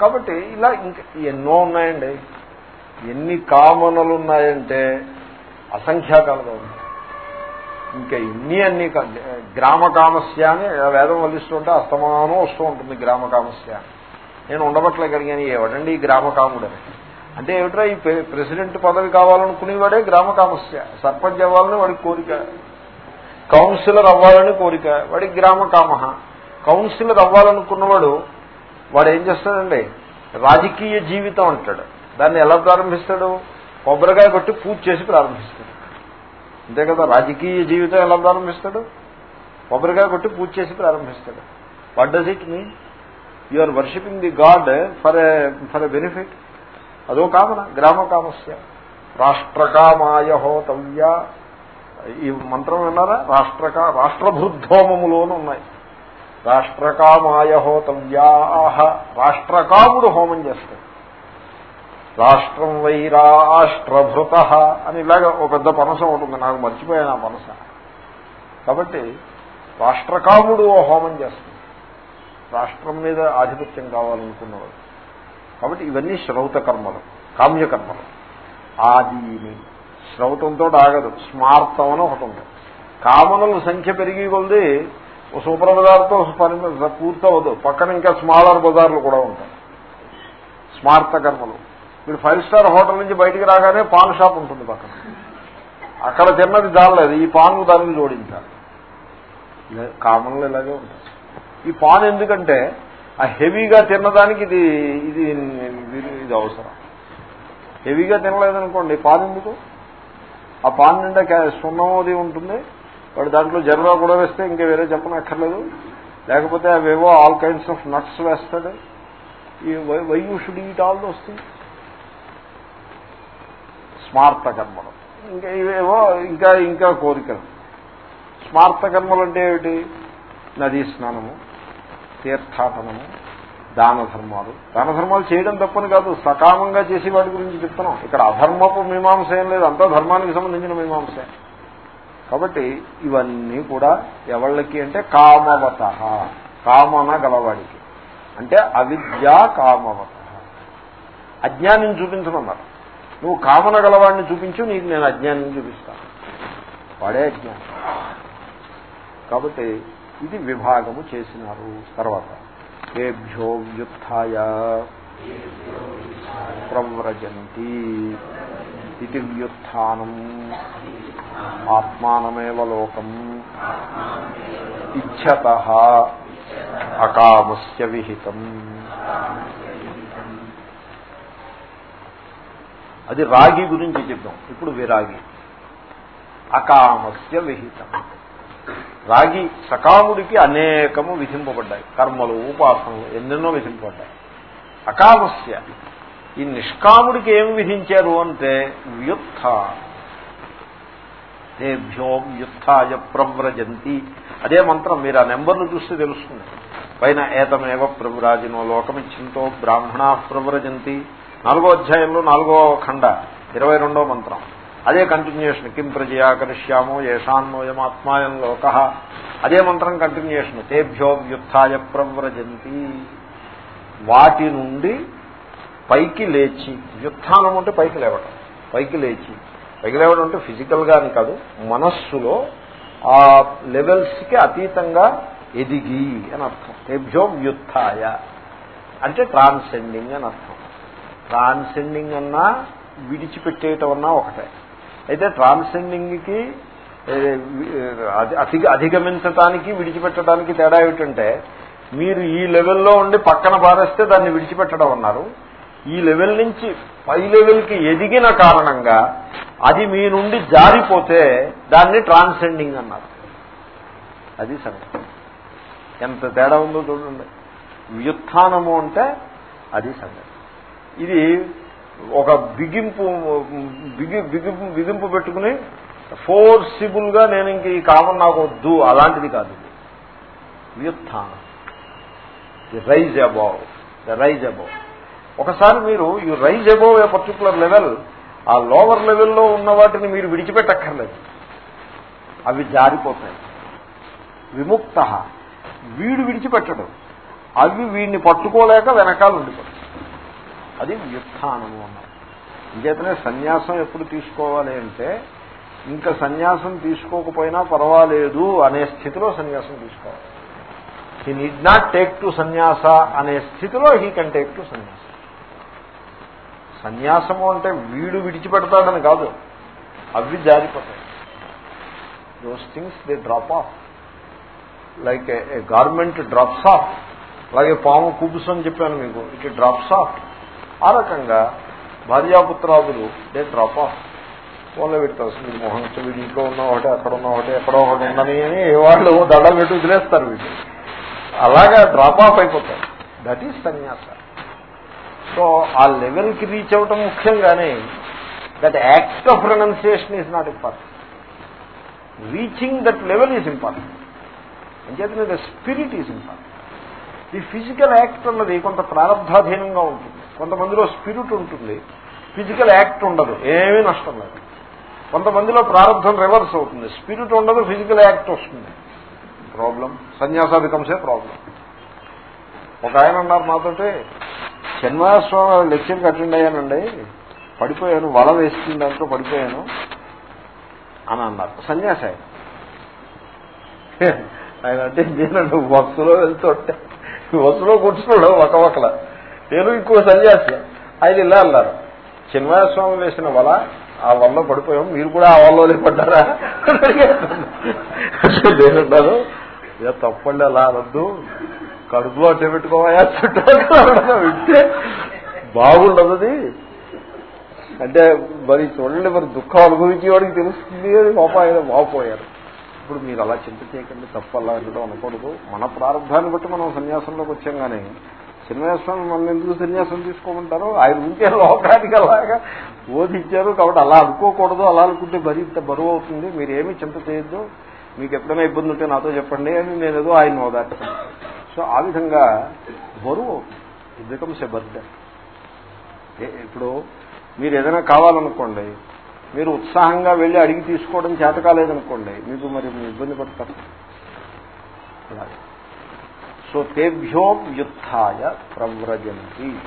కాబట్టి ఇలా ఇంకా ఎన్నో ఉన్నాయండి. ఎన్ని కామనలు ఉన్నాయంటే అసంఖ్యాకాలుగా ఉన్నాయి. ఇంకా ఇన్ని అన్ని గ్రామకామస్య అని వేదం వల్లిస్తుంటే అస్తమానం వస్తూ ఉంటుంది గ్రామ కామస్య నేను ఉండబట్లే కలిగాను ఎవడండి ఈ గ్రామ కాముడని అంటే ఏమిట్రా ఈ ప్రెసిడెంట్ పదవి కావాలనుకునేవాడే గ్రామ కామస్య సర్పంచ్ అవ్వాలని వాడికి కోరిక. కౌన్సిలర్ అవ్వాలని కోరిక. వాడికి గ్రామకామ కౌన్సిలర్ అవ్వాలనుకున్నవాడు వాడు ఏం చేస్తాడండి రాజకీయ జీవితం అంటాడు. దాన్ని ఎలా ప్రారంభిస్తాడు? కొబ్బరికాయ కొట్టి పూజ చేసి ప్రారంభిస్తాడు. అంతే కదా రాజకీయ జీవితం ఎలా ప్రారంభిస్తాడు? కొబ్బరికాయ కొట్టి పూజ చేసి ప్రారంభిస్తాడు. What does it mean you are worshipping the god for for a benefit అదో కామన గ్రామ కామస్య. రాష్ట్రకామాయ హోతవ్య ఈ మంత్రం విన్నారా? రాష్ట్రకా రాష్ట్రభృద్ధోమములోనూ ఉన్నాయి. రాష్ట్రకామాయ హోతవ్యాహ రాష్ట్రకాముడు హోమం చేస్తాడు. రాష్ట్రం వై రాష్ట్రభృత అని ఇలాగ ఒక పెద్ద పనస ఉంటుంది నాకు మర్చిపోయాను ఆ పనస. కాబట్టి రాష్ట్రకాముడు హోమం చేస్తుంది రాష్ట్రం మీద ఆధిపత్యం కావాలనుకున్నవాడు. కాబట్టి ఇవన్నీ శ్రౌత కర్మలు కామ్యకర్మలు. ఆదీని శ్రౌతంతో ఆగదు స్మార్తం అని ఒకటి ఉంది. కామనల సంఖ్య పెరిగి కొలిది సూపర్ బజార్తో పని పూర్తవద్దు పక్కన ఇంకా స్మాలర్ బజార్లు కూడా ఉంటాయి. స్మార్త కర్మలు. మీరు ఫైవ్ స్టార్ హోటల్ నుంచి బయటికి రాగానే పాన్ షాప్ ఉంటుంది పక్కన. అక్కడ తిన్నది దానిలేదు ఈ పాన్ దానికి జోడించాలి. కామన్లు ఇలాగే ఉంటాయి. ఈ పాన్ ఎందుకంటే ఆ హెవీగా తిన్నదానికి ఇది ఇది ఇది అవసరం. హెవీగా తినలేదనుకోండి పాన్ ఎందుకు? ఆ పాన్ నిండా సున్నమోది ఉంటుంది. వాడు దాంట్లో జర్రా కూడా వేస్తే ఇంకా వేరే చెప్పనక్కర్లేదు. లేకపోతే అవేవో ఆల్ కైండ్స్ ఆఫ్ నట్స్ వేస్తాడు. ఈ why you should eat all వస్తుంది థింగ్స్. స్మార్త కర్మలు. ఇంకా ఇవేవో ఇంకా ఇంకా కోరికలు. స్మార్త కర్మలు అంటే ఏమిటి నదీ స్నానము తీర్థాటనము దాన ధర్మాలు. దాన ధర్మాలు చేయడం తప్పని కాదు. సకామంగా చేసి వాటి గురించి చెప్తున్నాం. ఇక్కడ అధర్మపు మీమాంస ఏం లేదు. అంతా ధర్మానికి సంబంధించిన మీమాంస. కాబట్టి ఇవన్నీ కూడా ఎవళ్ళకి అంటే కామవత. కామన గలవాడికి. అంటే అవిద్యా కామవత. అజ్ఞానం చూపించమన్నారు. నువ్వు కామన గలవాడిని చూపించు నీకు నేను అజ్ఞానం చూపిస్తాను. వాడే అజ్ఞానం. కాబట్టి ఇది విభాగము చేసినారు తర్వాత. ఏభ్యో వ్యుత్య ప్రవ్రజంతి ఇది వ్యుత్నం ఆత్మానమేవ లోకం. ఇచ్చత అకామస్య విహితం. అది రాగి గురించి చెప్పాం ఇప్పుడు విరాగి. అకామస్య విహితం. రాగి సకాముడికి అనేకము విధింపబడ్డాయి. కర్మలు ఉపాసనలు ఎన్నెన్నో విధింపబడ్డాయి. అకామస్య ఈ నిష్కాముడికి ఏం విధించారు అంటే వ్యుత్థ. తేభ్యో వ్యుత్థాయ ప్రవ్రజంతి. అదే మంత్రం మీరు ఆ నెంబర్ను చూస్తే తెలుస్తుంది. పైన ఏతమేవ ప్రవ్రాజినో లోకమిచ్చింతో బ్రాహ్మణ ప్రవ్రజంతి. నాలుగో అధ్యాయంలో నాలుగో ఖండ ఇరవై మంత్రం. అదే కంటిన్యూషన్ కిం ప్రజయా కరిష్యామో ఏషాన్నోయమాత్మాయం లోక. అదే మంత్రం కంటిన్యూషన్ తేభ్యో వ్యుత్య ప్రవ్రజంతి. వాటి నుండి పైకి లేచి వ్యుత్నం అంటే పైకి లేవడం పైకి లేచి. పైకి లేవడం అంటే ఫిజికల్ గాని కాదు మనస్సులో ఆ లెవెల్స్కి అతీతంగా ఎదిగి అని అర్థం. తేభ్యో వ్యుత్య అంటే ట్రాన్సెండింగ్ అని అర్థం. ట్రాన్సెండింగ్ అన్నా విడిచిపెట్టేయటం అన్నా ఒకటే. అయితే ట్రాన్సెండింగ్కి అధిక అధిగమించటానికి విడిచిపెట్టడానికి తేడా ఏమిటంటే మీరు ఈ లెవెల్లో ఉండి పక్కన పారేస్తే దాన్ని విడిచిపెట్టడం అన్నారు. ఈ లెవెల్ నుంచి పై లెవెల్కి ఎదిగిన కారణంగా అది మీ నుండి జారిపోతే దాన్ని ట్రాన్సెండింగ్ అన్నారు. అది సంగతి. ఎంత తేడా ఉందో చూడండి. వ్యుత్నము అంటే అది సంగతి. ఇది ఒక బిగింపు బిగి బిగింపు బిగింపు పెట్టుకుని ఫోర్సిబుల్గా నేను ఇంక ఈ కామన్ నాకు వద్దు అలాంటిది కాదు. వ్యుత్థానం. The rise above the rise above ఒకసారి మీరు ఈ rise above a particular level ఆ లోవర్ లెవెల్లో ఉన్న వాటిని మీరు విడిచిపెట్టక్కర్లేదు. అవి జారిపోతాయి. విముక్త. వీడు విడిచిపెట్టడు. అవి వీడిని పట్టుకోలేక వెనకాల ఉండిపోతాయి. అది వ్యుత్నము అన్నారు. ఇంకేతనే సన్యాసం ఎప్పుడు తీసుకోవాలి అంటే ఇంకా సన్యాసం తీసుకోకపోయినా పర్వాలేదు అనే స్థితిలో సన్యాసం తీసుకోవాలి. He need not take to sannyasa అనే స్థితిలో హీ కెన్ టేక్ టు సన్యాస. సన్యాసము అంటే వీడు విడిచిపెడతాడని కాదు. అవి జారిపోతాయి. Those things they drop off like a garment drops off అలాగే పాము కుబుసు అని చెప్పాను మీకు. ఇట్ డ్రాప్స్ ఆఫ్ ఆ రకంగా భార్యాపుత్రాదులు దే డ్రాప్ ఆఫ్. ఫోన్లో పెడతారు మీరు మొహం వీడి ఇంట్లో ఉన్న ఒకటి అక్కడ ఉన్న ఒకటి ఎక్కడో ఒకటి ఉందని అని వాళ్ళు దండం పెట్టి వదిలేస్తారు వీళ్ళు అలాగా డ్రాప్ ఆఫ్ అయిపోతారు. దట్ ఈస్ సన్యాస సో ఆ లెవెల్కి రీచ్ అవ్వటం ముఖ్యంగానే that act of pronunciation is not important reaching that level is important అంచేతనే ద స్పిరిట్ ఈజ్ ఇంపార్టెంట్ ఈ ఫిజికల్ యాక్ట్ అన్నది కొంత ప్రారంభాధీనంగా ఉంటుంది. కొంతమందిలో స్పిరిట్ ఉంటుంది ఫిజికల్ యాక్ట్ ఉండదు ఏమీ నష్టం లేదు. కొంతమందిలో ప్రారంభం రివర్స్ అవుతుంది స్పిరిట్ ఉండదు ఫిజికల్ యాక్ట్ వస్తుంది. ప్రాబ్లం. సన్యాస బికమ్సే ప్రాబ్లం. ఒక ఆయన అన్నారు నాతోటి శనివాసస్వామి లెక్చర్కి అటెండ్ అయ్యానండి పడిపోయాను వల వేస్తుంది దాంట్లో పడిపోయాను అని అన్నారు. సన్యాసి ఆయన. ఆయన అంటే నేనండి బస్సులో వెళ్తుంటే బస్సులో కూర్చున్నాడు ఒక ఒకలా నేను ఇంకో సన్యాసి ఆయన ఇలా అన్నారు. చిన్మయస్వామి వేసిన వల ఆ వల్ల పడిపోయాం. మీరు కూడా ఆ వల్ల పడ్డారా? నేనుంటాను ఇక తప్పండి అలా అనద్దు. కడుపులో అట్టే పెట్టుకోవాయా? చుట్టూ వింటే బాగుండదు అంటే మరి చూడండి మరి దుఃఖం అనుభవించే వాడికి తెలుస్తుంది అని పాప బాగుపోయారు ఇప్పుడు మీరు అలా చింత చేయకండి తప్పు అలా అనడం అనకూడదు. మన ప్రారంభాన్ని బట్టి మనం సన్యాసంలోకి వచ్చాం కానీ సన్యాసం మనం ఎందుకు సన్యాసం తీసుకోమంటారు? ఆయన ఉంటే లోకానికి అలాగా బోధించారు కాబట్టి అలా అనుకోకూడదు అలా అనుకుంటే మరీ ఇంత బరువు అవుతుంది. మీరు ఏమీ చింత చేయొద్దు. మీకు ఎప్పుడైనా ఇబ్బంది ఉంటే నాతో చెప్పండి అని నేను ఏదో ఆయన ఓదార్చాను. సో ఆ విధంగా బరువు ఇట్ బికమ్స్ ఎ బర్డెన్ ఇప్పుడు మీరు ఏదైనా కావాలనుకోండి మీరు ఉత్సాహంగా వెళ్ళి అడిగి తీసుకోవడం చేత కాలేదనుకోండి మీకు మరి ఇబ్బంది పడతారు. అలాగే. సో తేభ్యో వ్యుత్య ప్రవ్రజంతి.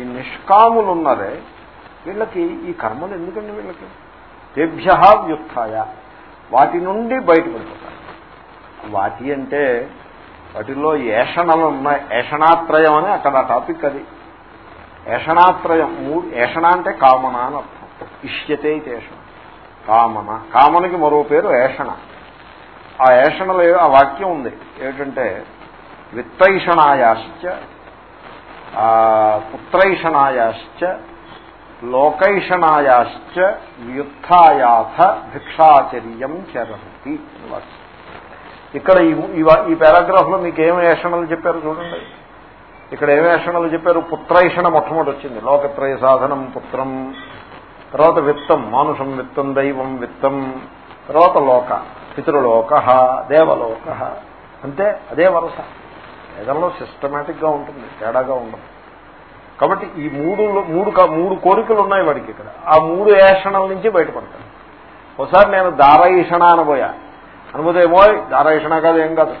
ఈ నిష్కాములు ఉన్నారే వీళ్ళకి ఈ కర్మలు ఎందుకండి వీళ్ళకి? తేభ్య వ్యుత్య వాటి నుండి బయటపడిపోతారు. వాటి అంటే వాటిల్లో ఏషణలు ఉన్నాయి ఏషణాత్రయం అని అక్కడ టాపిక్ అది. ఏషణాత్రయం మూడు ఏషణ అంటే కామన అని అర్థం. ఇష్యతే ఏషణ. కామన కామనకి మరో పేరు ఏషణ. ఆ ఏషణలో ఆ వాక్యం ఉంది. ఏమిటంటే విత్తైషణాయాశ్చ పుత్రైషణాయాశ్చ లోకైషణాయాశ్చ వ్యుత్థాయాథ భిక్షాచర్యం చరంతి ఇక్కడ ఈ పారాగ్రాఫ్లో మీకు ఏం వేషణలు చెప్పారు చూడండి. ఇక్కడ ఏం వేషణలు చెప్పారు? పుత్రైషణ మొట్టమొదటి వచ్చింది. లోకత్రయ సాధనం పుత్రం తర్వాత విత్తం మానుషం విత్తం దైవం విత్తం తర్వాత లోక పితృలోక దేవలోక అంతే అదే వరుస. వేదంలో సిస్టమేటిక్గా ఉంటుంది తేడాగా ఉండదు. కాబట్టి ఈ మూడు మూడు మూడు కోరికలు ఉన్నాయి వాడికి ఇక్కడ. ఆ మూడు ఏషణల నుంచి బయటపడతాడు ఒకసారి నేను దారాయిషణ అనబోయా. అనుభూతి ఏమో దారాయిషణ కాదు ఏం కాదు.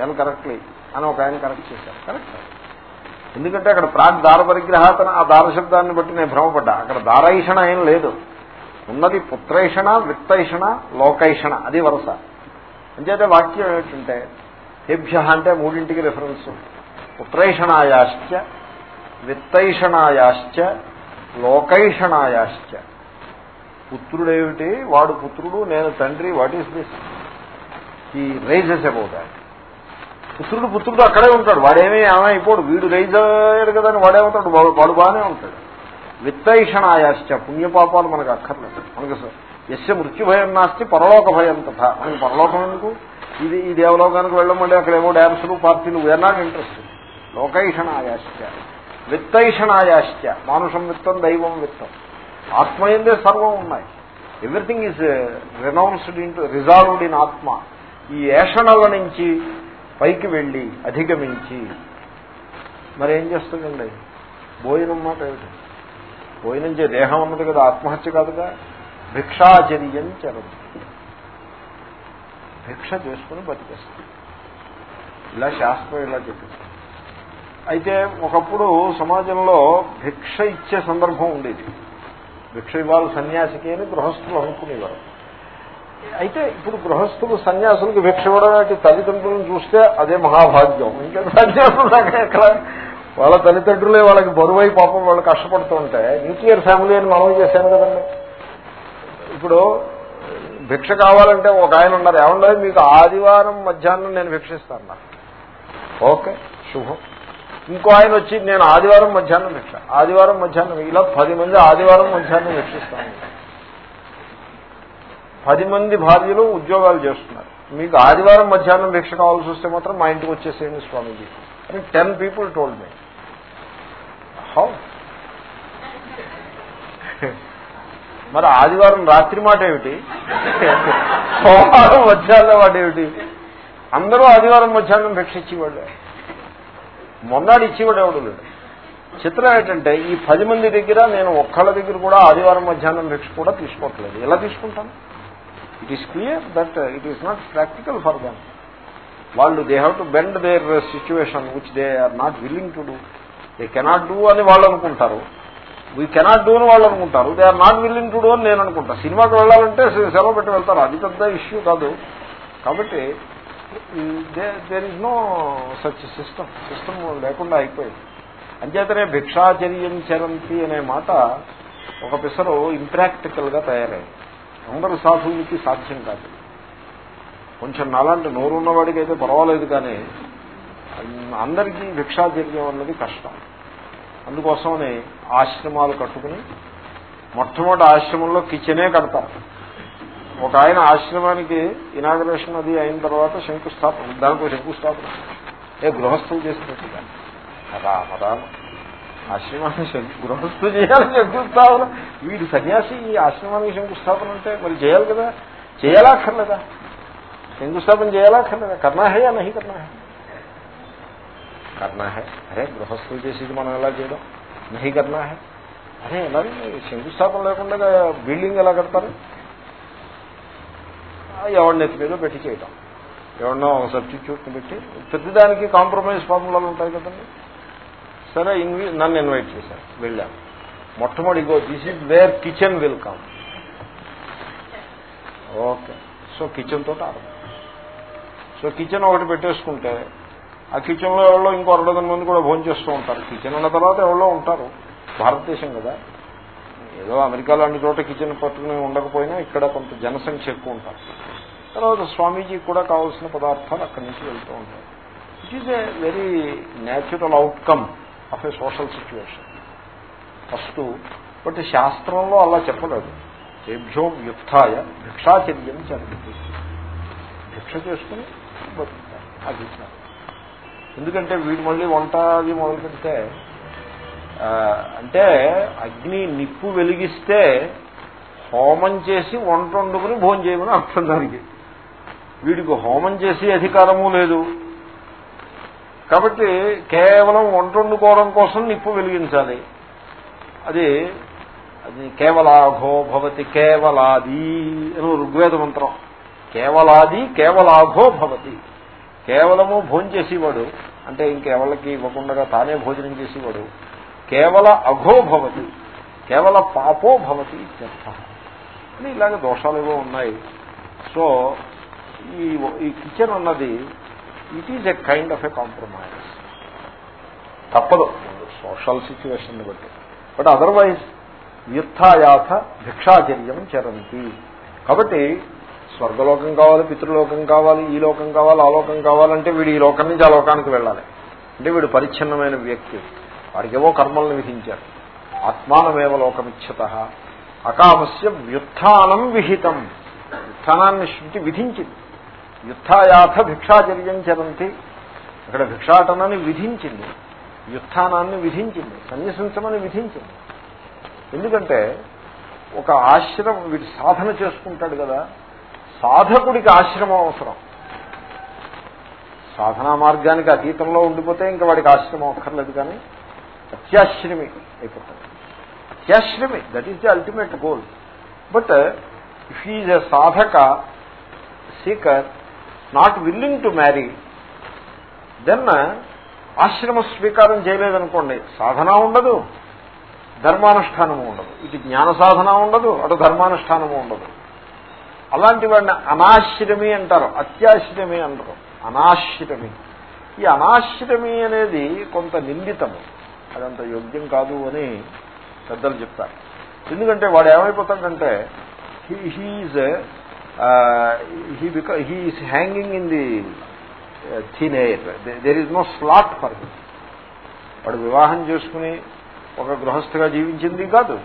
చాలా కరెక్ట్లీ అని ఒక ఆయన కరెక్ట్ చేశారు. కరెక్ట్ ఎందుకంటే అక్కడ ప్రాక్ దార పరిగ్రహాతన ఆ దార శబ్దాన్ని బట్టి నేను భ్రమపడ్డా. అక్కడ దారైషణ ఏం లేదు. ఉన్నది పుత్రైషణ విత్తైషణ లోకైషణ. అది వరుస. అంచేతే వాక్యం ఏమిటంటే తేభ్య అంటే మూడింటికి రిఫరెన్స్ పుత్రైషణాయాశ్చ విత్తైషణాయాశ్చ లోకైషణాయాశ్చ. పుత్రుడేమిటి? వాడు పుత్రుడు నేను తండ్రి what is this he rises about that పుత్రుడు పుత్రుడు అక్కడే ఉంటాడు. వాడేమీ ఏమైపోడు వీడు రైజ్ అయ్యాడు కదా అని వాడేమవుతాడు వాడు బాగానే ఉంటాడు. విత్తైషణాయాశ్చ పుణ్యపాపాలు మనకు అక్కర్లేదు. మనకు ఎస్య మృత్యుభయం నాస్తి పరలోక భయం తథ. మనకి పరలోకం ఎందుకు? ఇది ఈ దేవలోకానికి వెళ్ళమంటే అక్కడ ఏమో డ్యాన్సులు పార్టీలు వీఆర్ నాట్ ఇంట్రెస్ట్ లోకైషణాయాశ్చ. విత్తైషణాయాశ్చ. మానుషం విత్తం దైవం విత్తం. ఆత్మయందే సర్వం ఉన్నాయి. Everything is renounced in resolved in atma. ఈ ఏషణల నుంచి పైకి వెళ్ళి అధిగమించి మరి ఏం చేస్తుందండి? భోజనం మాట ఏమిటి? భోజనం చే దేహం ఉన్నది కదా ఆత్మహత్య కాదుగా? భిక్షాచర్యం చరం భిక్ష చేసుకుని బతికేస్తుంది ఇలా శాస్త్రం ఇలా చెప్పింది. అయితే ఒకప్పుడు సమాజంలో భిక్ష ఇచ్చే సందర్భం ఉండేది. భిక్ష ఇవ్వాలి సన్యాసికి అని గృహస్థులు అనుకునేవారు. అయితే ఇప్పుడు గృహస్థులు సన్యాసులకు భిక్ష ఇవ్వడం తల్లిదండ్రులను చూస్తే అదే మహాభాగ్యం. ఇంకా సన్యాసులు ఎక్కడ? వాళ్ళ తల్లిదండ్రులే వాళ్ళకి బరువై పాపం వాళ్ళు కష్టపడుతుంటే న్యూక్లియర్ ఫ్యామిలీ అని మనం చేశాను కదండి. ఇప్పుడు భిక్ష కావాలంటే ఒక ఆయన ఉన్నారు. ఏమన్నా మీకు ఆదివారం మధ్యాహ్నం నేను భిక్షిస్తాను నాకు ఓకే శుభం. ఇంకో ఆయన వచ్చి నేను ఆదివారం మధ్యాహ్నం భిక్ష ఆదివారం మధ్యాహ్నం ఇలా పది మంది ఆదివారం మధ్యాహ్నం భిక్షిస్తాను. పది మంది భార్యలు ఉద్యోగాలు చేస్తున్నారు. మీకు ఆదివారం మధ్యాహ్నం భిక్ష కావాల్సి వస్తే మాత్రం మా ఇంటికి వచ్చేసేయండి స్వామీజీ అని ten people told me. How? మరి ఆదివారం రాత్రి మాట ఏమిటి? సోమవారం మధ్యాహ్నం మాట ఏమిటి? అందరూ ఆదివారం మధ్యాహ్నం భిక్ష ఇచ్చేవాళ్ళే మొన్నాడు ఇచ్చేవాడు ఎవడు లేడు. చిత్రం ఏంటంటే ఈ పది మంది దగ్గర నేను ఒక్కళ్ళ దగ్గర కూడా ఆదివారం మధ్యాహ్నం భిక్ష కూడా తీసుకోవట్లేదు. ఎలా తీసుకుంటాను it is clear that it is not practical for them వాళ్ళు they have to bend their situation which they are not willing to do they cannot do అని వాళ్ళు అనుకుంటారు. వీ కెనాట్ డూ అని వాళ్ళు అనుకుంటారు. They are not willing to do అని నేను అనుకుంటా. సినిమాకి వెళ్ళాలంటే సెలవు పెట్టి వెళ్తారు. అది పెద్ద ఇష్యూ కాదు. కాబట్టి there is no such system system లేకుండా అయిపోయింది. అంచేతనే భిక్షాచర్యం చరంతి అనే మాట ఒక పిసరు ఇంప్రాక్టికల్గా తయారైంది. అందరు సాధువులకి సాధ్యం కాదు. కొంచెం నాలాంటి నోరున్నవాడికి అయితే పర్వాలేదు కానీ అందరికీ భిక్షాచర్యం అన్నది కష్టం. అందుకోసమని ఆశ్రమాలు కట్టుకుని మొట్టమొదటి ఆశ్రమంలో కిచెనే కడతారు ఒక ఆయన ఆశ్రమానికి ఇనాగ్రేషన్ అది అయిన తర్వాత శంకుస్థాపన దానికి శంకుస్థాపన. ఏ గృహస్థులు చేసినట్టుగా రామరామ ఆశ్రమానికి గృహస్థు చేయాలి శంకుస్థాపన. వీడు సన్యాసి ఈ ఆశ్రమానికి శంకుస్థాపన అంటే మరి చేయాలి కదా? చేయాలక్కర్లేదా శంకుస్థాపన చేయాలక్కర్లేదా కర్ణాహయా నహి కర్ణాహే కర్ణాహే అరే గృహస్థులు చేసేది మనం ఎలా చేయడం నహి కర్ణాహే అరే ఎలా శంకుస్థాపన లేకుండా బిల్డింగ్ ఎలా కడతారు ఎవరిని ఎత్తి మీద పెట్టి చేయటం ఎవరినో సబ్స్టిట్యూట్ని పెట్టి ప్రతిదానికి కాంప్రమైజ్ ఫార్ములాలు ఉంటాయి కదండి సరే ఇన్వి నన్ను ఇన్వైట్ చేశాను వెళ్ళాను మొట్టమొదటిగో this is where kitchen will come okay so kitchen తోటి ఆరంభం సో కిచెన్ ఒకటి పెట్టేసుకుంటే ఆ కిచెన్లో ఎవరో ఇంకో అరడదన మంది కూడా భోజనం చేస్తూ ఉంటారు. కిచెన్ ఉన్న తర్వాత ఎవరో ఉంటారు. భారతదేశం కదా. ఏదో అమెరికా లాంటి చోట కిచెన్ పట్టుకుని ఉండకపోయినా ఇక్కడ కొంత జనసంఖ్య ఎక్కువ ఉంటారు. తర్వాత స్వామీజీ కూడా కావాల్సిన పదార్థాలు అక్కడి నుంచి వెళ్తూ ఉంటాయి it is a very natural outcome of a social situation first but శాస్త్రంలో అలా చెప్పలేదు. తేభ్యో వ్యుత్య భిక్షాచర్యం చరంతి భిక్ష చేసుకుని బతుకుతారు. అది ఎందుకంటే వీడు మళ్ళీ వంట అది మొదలు పెడితే అంటే అగ్ని నిప్పు వెలిగిస్తే హోమం చేసి వంట వండుకుని భోజనం చేయమని అర్థం దానికి. వీడికి హోమం చేసి అధికారము లేదు. కాబట్టి కేవలం వంట వండుకోవడం కోసం నిప్పు వెలిగించాలి. అది అది కేవలాఘో భవతి కేవలాది అని ఋగ్వేద మంత్రం. కేవలాది కేవలాఘో భవతి. కేవలము భోజనం చేసేవాడు అంటే ఇంకెవరికి ఇవ్వకుండా తానే భోజనం చేసేవాడు కేవల అఘోభవతి కేవల పాపో భవతి ఇత్యర్థ. అని ఇలాగ దోషాలు ఏవో ఉన్నాయి. సో ఈ ఈ కిచెన్ ఉన్నది it is a kind of a compromise తప్పదు. సోషల్ సిచ్యువేషన్ బట్టి. బట్ అదర్వైజ్ వ్యుత్యాథ భిక్షాచర్యం చరంతి కాబట్టి స్వర్గలోకం కావాలి పితృలోకం కావాలి ఈ లోకం కావాలి ఆ లోకం కావాలంటే వీడు ఈ లోకం నుంచి ఆ లోకానికి వెళ్ళాలి. అంటే వీడు పరిచ్ఛిన్నమైన వ్యక్తి. వాడికి ఏవో కర్మల్ని విధించారు. ఆత్మానమేవ లోకమిచ్చత. అకామస్య వ్యుత్నం విహితం. వ్యుత్నాన్ని శృతి విధించింది. యుద్ధాయాథ భిక్షాచర్యం చరంతి. అక్కడ భిక్షాటనాన్ని విధించింది. వ్యుత్నాన్ని విధించింది. సన్యసించమని విధించింది. ఎందుకంటే ఒక ఆశ్రమం వీడు సాధన చేసుకుంటాడు కదా సాధకుడికి ఆశ్రమం అవసరం. సాధనా మార్గానికి అతీతంలో ఉండిపోతే ఇంకా వాడికి ఆశ్రమం అక్కర్లేదు కానీ అత్యాశ్రమి అయిపోతాడు అత్యాశ్రమి that is the ultimate goal but if is a sadhaka seeker not willing to marry then ఆశ్రమ స్వీకారం చేయలేదనుకోండి. సాధన ఉండదు. ధర్మానుష్ఠానము ఉండదు. ఇటు జ్ఞాన సాధన ఉండదు. అటు ధర్మానుష్ఠానము ఉండదు. అలాంటి వాడిని అనాశ్రమి అంటారు అత్యాశ్రమి అంటారు. అనాశ్రమి. ఈ అనాశ్రమి అనేది కొంత నిందితము. అదంత యోగ్యం కాదు అని పెద్దలు చెప్తారు. ఎందుకంటే వాడు ఏమైపోతాడంటే he is he because he is hanging in the thin air there is no slot for him వాడు వివాహం చేసుకుని ఒక గృహస్థిగా జీవించింది కాదు.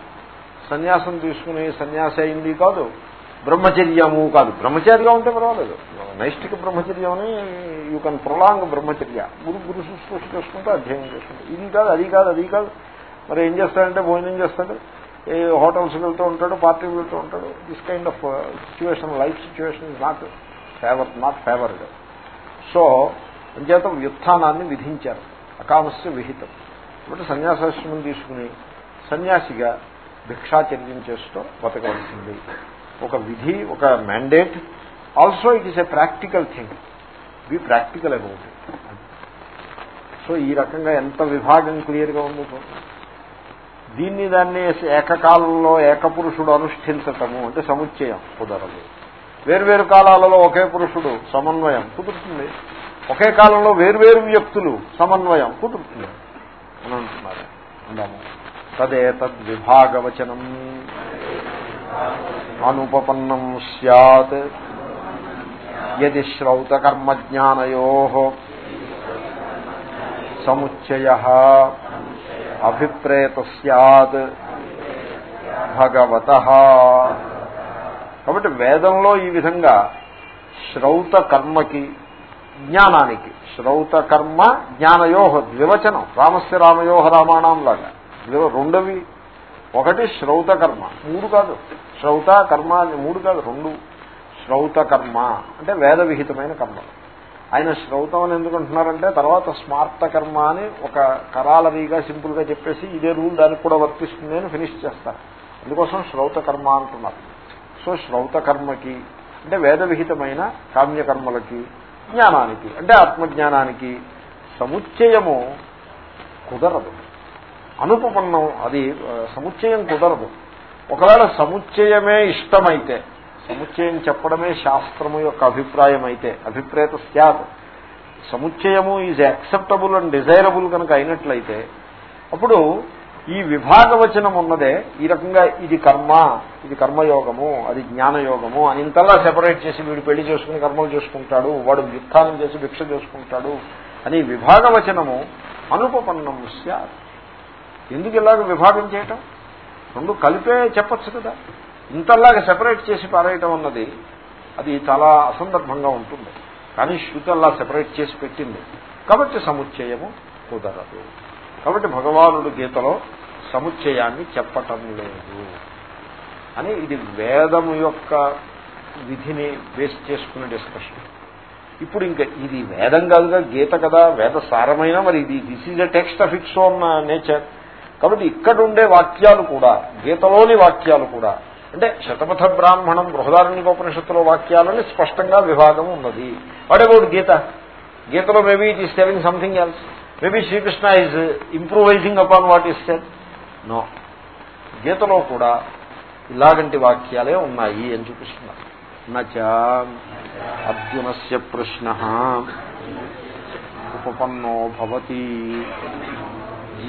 సన్యాసం తీసుకుని సన్యాసి అయింది కాదు. బ్రహ్మచర్యము కాదు. బ్రహ్మచారిగా ఉంటే పర్వాలేదు. నైష్టిక బ్రహ్మచర్యం అని యూ కెన్ ప్రొలాంగ్ బ్రహ్మచర్య. గురు గురు శుశ్రూష చేసుకుంటూ అధ్యయనం చేసుకుంటూ. ఇది కాదు అది కాదు అది కాదు. మరి ఏం చేస్తాడంటే భోజనం చేస్తాడు. ఏ హోటల్స్కి వెళ్తూ ఉంటాడు పార్టీకి వెళ్తూ ఉంటాడు. This kind of situation life situation is not favour not favoured so అంచేత వ్యుత్థానాన్ని విధించారు. అకామస్య విహితం. కాబట్టి సన్యాసాశ్రమం తీసుకుని సన్యాసిగా భిక్షాచర్యం చేస్తూ బతకవలసింది. ఒక విధి ఒక mandate also it is a practical thing be practical about it so ఈ రకంగా ఎంత విభాగం క్లియర్గా ఉందో దీన్ని దాన్ని ఏకకాలంలో ఏకపురుషుడు అనుష్ఠించటము అంటే సముచ్చయం కుదరదు. వేర్వేరు కాలాలలో ఒకే పురుషుడు సమన్వయం కుదురుతుంది. ఒకే కాలంలో వేర్వేరు వ్యక్తులు సమన్వయం కుదురుతుంది. అని అంటున్నారు. అందాము. తదే తద్విభాగవచనం అనుపపన్నం సత్ యది శ్రౌతకర్మజ్ఞానయో సముచ్చయ అభిప్రేత సత్ భగవత. కాబట్టి వేదంలో ఈ విధంగా శ్రౌత కర్మకి జ్ఞానానికి శ్రౌత కర్మ జ్ఞానయోహ ద్వివచనం రామస్య రామయోహ రామాణం లాగా. రెండవి ఒకటి శ్రౌత కర్మ. మూడు కాదు. శ్రౌత కర్మ మూడు కాదు రెండు. శ్రౌత కర్మ. అంటే వేద విహితమైన కర్మ. ఆయన శ్రౌతం అని ఎందుకు అంటున్నారంటే తర్వాత స్మార్త కర్మ అని ఒక కరాలరీగా సింపుల్గా చెప్పేసి ఇదే రూల్ దానికి కూడా వర్తిస్తుంది అని ఫినిష్ చేస్తారు. అందుకోసం శ్రౌత కర్మ అంటున్నారు. సో శ్రౌత కర్మకి అంటే వేద విహితమైన కామ్యకర్మలకి జ్ఞానానికి అంటే ఆత్మజ్ఞానానికి సముచ్చయము కుదరదు. అనుపపన్నం అది సముచ్చయం కుదరదు. ఒకవేళ సముచ్చయమే ఇష్టమైతే సముచ్చయం చెప్పడమే శాస్త్రము యొక్క అభిప్రాయం అయితే అభిప్రేత స్యాత్. సముచ్చయము ఈజ్ యాక్సెప్టబుల్ అండ్ డిజైరబుల్ కనుక అయినట్లయితే అప్పుడు ఈ విభాగవచనం ఉన్నదే ఈ రకంగా ఇది కర్మ ఇది కర్మయోగము అది జ్ఞానయోగము అని ఇంతలా సెపరేట్ చేసి వీడు పెళ్ళి చేసుకుని కర్మలు చేసుకుంటాడు వాడు వ్యుత్థానం చేసి భిక్ష చేసుకుంటాడు అని విభాగవచనము అనుపపన్నం సార్ ఎందుకు ఇలాగ విభాగం చేయటం? రెండు కలిపే చెప్పచ్చు కదా. ఇంతలాగా సెపరేట్ చేసి పారేయటం అన్నది అది చాలా అసందర్భంగా ఉంటుంది. కానీ శృతి అలా సెపరేట్ చేసి పెట్టింది. కాబట్టి సముచ్చయము కుదరదు. కాబట్టి భగవానుడు గీతలో సముచ్చయాన్ని చెప్పటం లేదు అని ఇది వేదము యొక్క విధిని బేస్ చేసుకున్న డిస్కషన్ ఇప్పుడు ఇంకా ఇది వేదం కాదుగా గీత కదా వేద సారమైన మరి ఇది this is a text of its own nature కాబట్టి ఇక్కడుండే వాక్యాలు కూడా గీతలోని వాక్యాలు కూడా అంటే శతపథ బ్రాహ్మణం బృహదారణ్యోపనిషత్తులో వాక్యాలని స్పష్టంగా విభాగం ఉన్నది. What about Gita? గీతలో maybe it is saving something else maybe Srikrishna is improvising upon what is sell no గీతలో కూడా ఇలాగంటి వాక్యాలే ఉన్నాయి అని చూపిస్తున్నారు. నచ అర్జునస్య ప్రశ్న. ఉపపన్నో భవతి.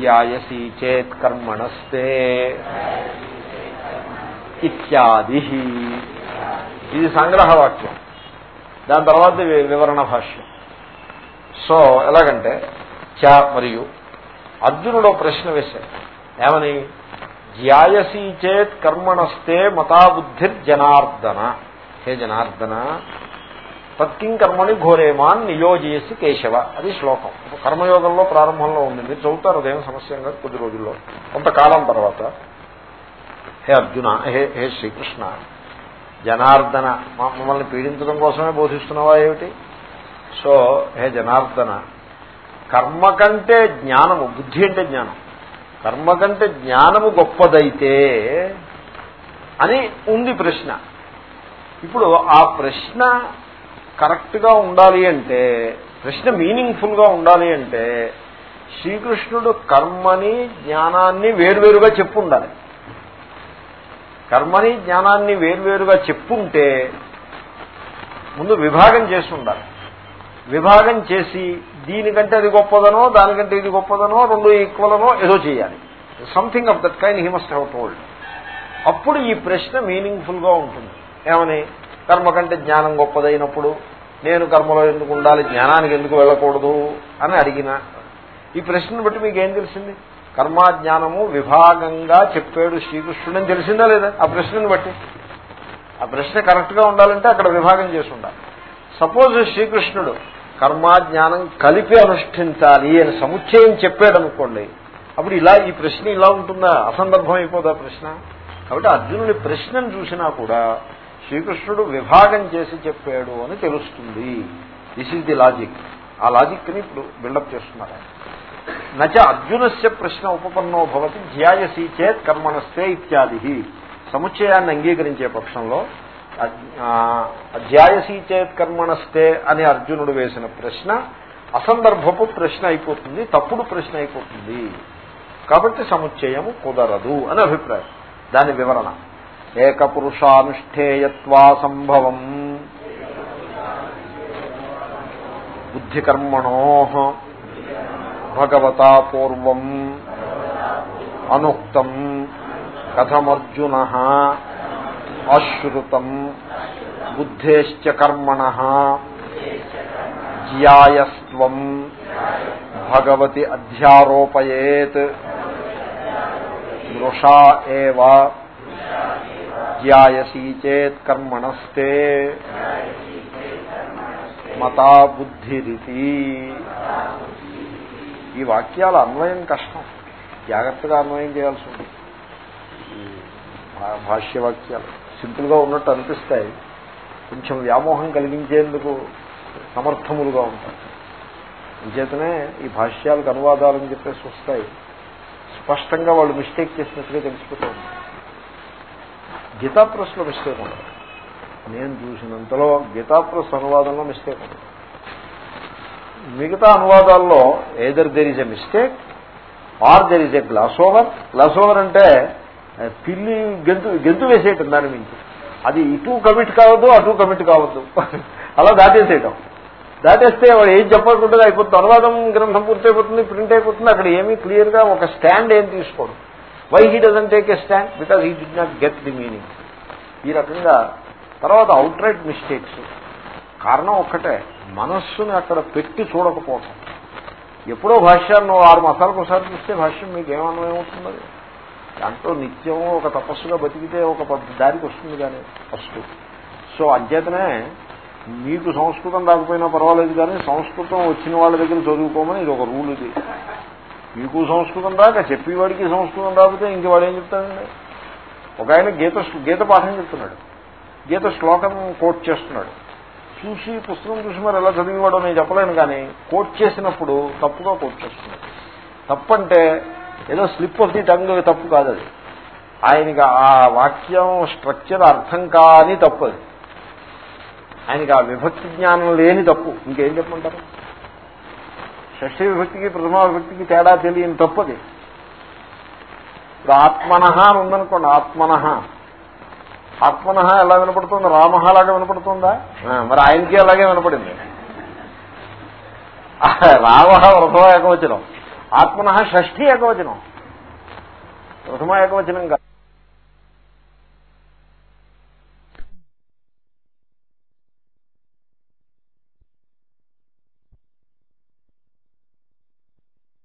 జ్యాయసి చేత్ కర్మణస్తే ఇత్యాది. ఇది సంగ్రహ వాక్యం దాని తర్వాత వివరణ భాష్యం. సో ఎలాగంటే చ మరియు అర్జునుడు ప్రశ్న వేశాడు. ఏమని? జ్యాయసీ చేత్ కర్మణస్తే మతాబుద్ధిర్జనార్దన. హే జనార్దన తత్కిం కర్మని ఘోరేమాన్ నియోజయసి కేశవ. అది శ్లోకం. కర్మయోగంలో ప్రారంభంలో ఉంది. మీరు చదువుతారు అదేం సమస్య కొద్ది రోజుల్లో. కొంతకాలం తర్వాత హే అర్జున హే హే శ్రీకృష్ణ జనార్దన మమ్మల్ని పీడించడం కోసమే బోధిస్తున్నావా ఏమిటి? సో హే జనార్దన కర్మ కంటే జ్ఞానము బుద్ధి అంటే జ్ఞానం. కర్మ కంటే జ్ఞానము గొప్పదైతే అని ఉంది ప్రశ్న. ఇప్పుడు ఆ ప్రశ్న కరెక్ట్గా ఉండాలి అంటే ప్రశ్న మీనింగ్ఫుల్గా ఉండాలి అంటే శ్రీకృష్ణుడు కర్మని జ్ఞానాన్ని వేరువేరుగా చెప్పు ఉండాలి కర్మని జ్ఞానాన్ని వేరువేరుగా చెప్పుంటే ముందు విభాగం చేసి ఉండాలి. విభాగం చేసి దీనికంటే అది గొప్పదనో దానికంటే ఇది గొప్పదనో రెండు ఈక్వలనో ఏదో చేయాలి. Something of that kind he must told అప్పుడు ఈ ప్రశ్న మీనింగ్ఫుల్గా ఉంటుంది. ఏమని? కర్మ కంటే జ్ఞానం గొప్పదైనప్పుడు నేను కర్మలో ఎందుకు ఉండాలి? జ్ఞానానికి ఎందుకు వెళ్ళకూడదు? అని అడిగిన. ఈ ప్రశ్నను బట్టి మీకేం తెలిసింది? తెలిసింది కర్మాజ్ఞానము విభాగంగా చెప్పాడు శ్రీకృష్ణుడని తెలిసిందా లేదా? ఆ ప్రశ్నను బట్టి. ఆ ప్రశ్న కరెక్ట్గా ఉండాలంటే అక్కడ విభాగం చేసి ఉండాలి. సపోజ్ శ్రీకృష్ణుడు కర్మాజ్ఞానం కలిపి అనుష్ఠించాలి అని సముచ్చయం చెప్పాడు అనుకోండి అప్పుడు ఇలా ఈ ప్రశ్న ఇలా ఉంటుందా? అసందర్భం అయిపోదా ప్రశ్న? కాబట్టి అర్జునుడి ప్రశ్నను చూసినా కూడా శ్రీకృష్ణుడు విభాగం చేసి చెప్పాడు అని తెలుస్తుంది. దిస్ ఈజ్ ది లాజిక్ ఆ లాజిక్ని ఇప్పుడు బిల్డప్ చేస్తున్నారు నచ అర్జునస్య ప్రశ్న ఉపపన్నో భవతి ధ్యాయసి చేత్ కర్మణస్తే ఇత్యాది సముచ్చయాన్ని అంగీకరించే పక్షంలో అధ్యాయసీ చేత్ కర్మణస్తే అని అర్జునుడు వేసిన ప్రశ్న అసందర్భపు ప్రశ్న అయిపోతుంది తప్పుడు ప్రశ్న అయిపోతుంది. కాబట్టి సముచ్చయము కుదరదు అని అభిప్రాయం. దాని వివరణ. ఏకపురుషానుష్ఠేయత్వా సంభవం. బుద్ధికర్మణో భగవతా పూర్వం అనుక్తం కథమర్జున అశ్రుతం బుద్ధేశ్చ కర్మణ జ్యాయస్వం భగవతి అధ్యారోపయేత్ మృషా ఏవ జ్యాయసీ చేత్ కర్మణస్తే మతా బుద్ధిరితి ఈ వాక్యాల అన్వయం కష్టం. జాగ్రత్తగా అన్వయం చేయాల్సి ఉంది. భాష్యవాక్యాలు సింపుల్గా ఉన్నట్టు అనిపిస్తాయి. కొంచెం వ్యామోహం కలిగించేందుకు సమర్థములుగా ఉంటాయి. అంచేతనే ఈ భాష్యాలకు అనువాదాలని చెప్పేసి వస్తాయి. స్పష్టంగా వాళ్ళు మిస్టేక్ చేసినట్టుగా తెలిసిపోతూ గీతా ప్రశ్నలో మిస్టేక్ ఉండదు. నేను చూసినంతలో గీతాప్రస్ అనువాదంలో మిస్టేక్ ఉండదు. మిగతా అనువాదాల్లో either there is a mistake or there is a gloss over gloss over అంటే పిల్లి గెంతు గెంతు వేసేయటం దాని మించి అది ఇటు కమిట్ కావద్దు అటు కమిట్ కావద్దు. అలా దాటేసేయటం. దాటేస్తే వాడు ఏం చెప్పకుండా అయిపోతుంది. అనువాదం గ్రంథం పూర్తయిపోతుంది ప్రింట్ అయిపోతుంది. అక్కడ ఏమీ క్లియర్గా ఒక స్టాండ్ ఏం తీసుకోడు. Why he doesn't take a stand because he did not get the meaning ఈ రకంగా తర్వాత అవుట్ రైట్ మిస్టేక్స్ కారణం ఒక్కటే మనస్సుని అక్కడ పెట్టి చూడకపోవటం. ఎప్పుడో భాష్యాన్ని ఆరు మాసాలకు ఒకసారి చూస్తే భాష్యం మీకు ఏమన్నమేమవుతుంది అవుతుంది దాంట్లో నిత్యం ఒక తపస్సుగా బతికితే ఒక దారికి వస్తుంది కానీ ఫస్ట్ సో అంచేతనే మీకు సంస్కృతం రాకపోయినా పర్వాలేదు కానీ సంస్కృతం వచ్చిన వాళ్ళ దగ్గర చదువుకోమని ఇది ఒక రూల్ ఇది. మీకు సంస్కృతం రాక చెప్పేవాడికి సంస్కృతం రాకపోతే ఇంక వాడు ఏం చెప్తాడండి? ఒక ఆయన గీత గీత పాఠం చెప్తున్నాడు. గీత శ్లోకం కోట్ చేస్తున్నాడు. చూసి పుస్తకం చూసి మరి ఎలా చదివేవాడో నేను చెప్పలేను కానీ కోట్ చేసినప్పుడు తప్పుగా కోట్ చేస్తున్నాడు. తప్పంటే ఏదో స్లిప్ ఆఫ్ ది టంగ్ తప్పు కాదు అది. ఆయనకి ఆ వాక్యం స్ట్రక్చర్ అర్థం కాని తప్పు అది. ఆయనకి ఆ విభక్తి జ్ఞానం లేని తప్పు. ఇంకేం చెప్పమంటారు? షష్ఠీ విభక్తికి ప్రథమా విభక్తికి తేడా తెలియని తప్పది. ఇప్పుడు ఆత్మన అని ఉందనుకోండి ఆత్మన ఆత్మన ఎలా వినపడుతుంది రామహ లాగా వినపడుతుందా మరి ఆయనకి అలాగే వినపడింది. రామ ప్రథమ ఏకవచనం. ఆత్మన షష్ఠీ ఏకవచనం. ప్రథమ ఏకవచనం కాదు.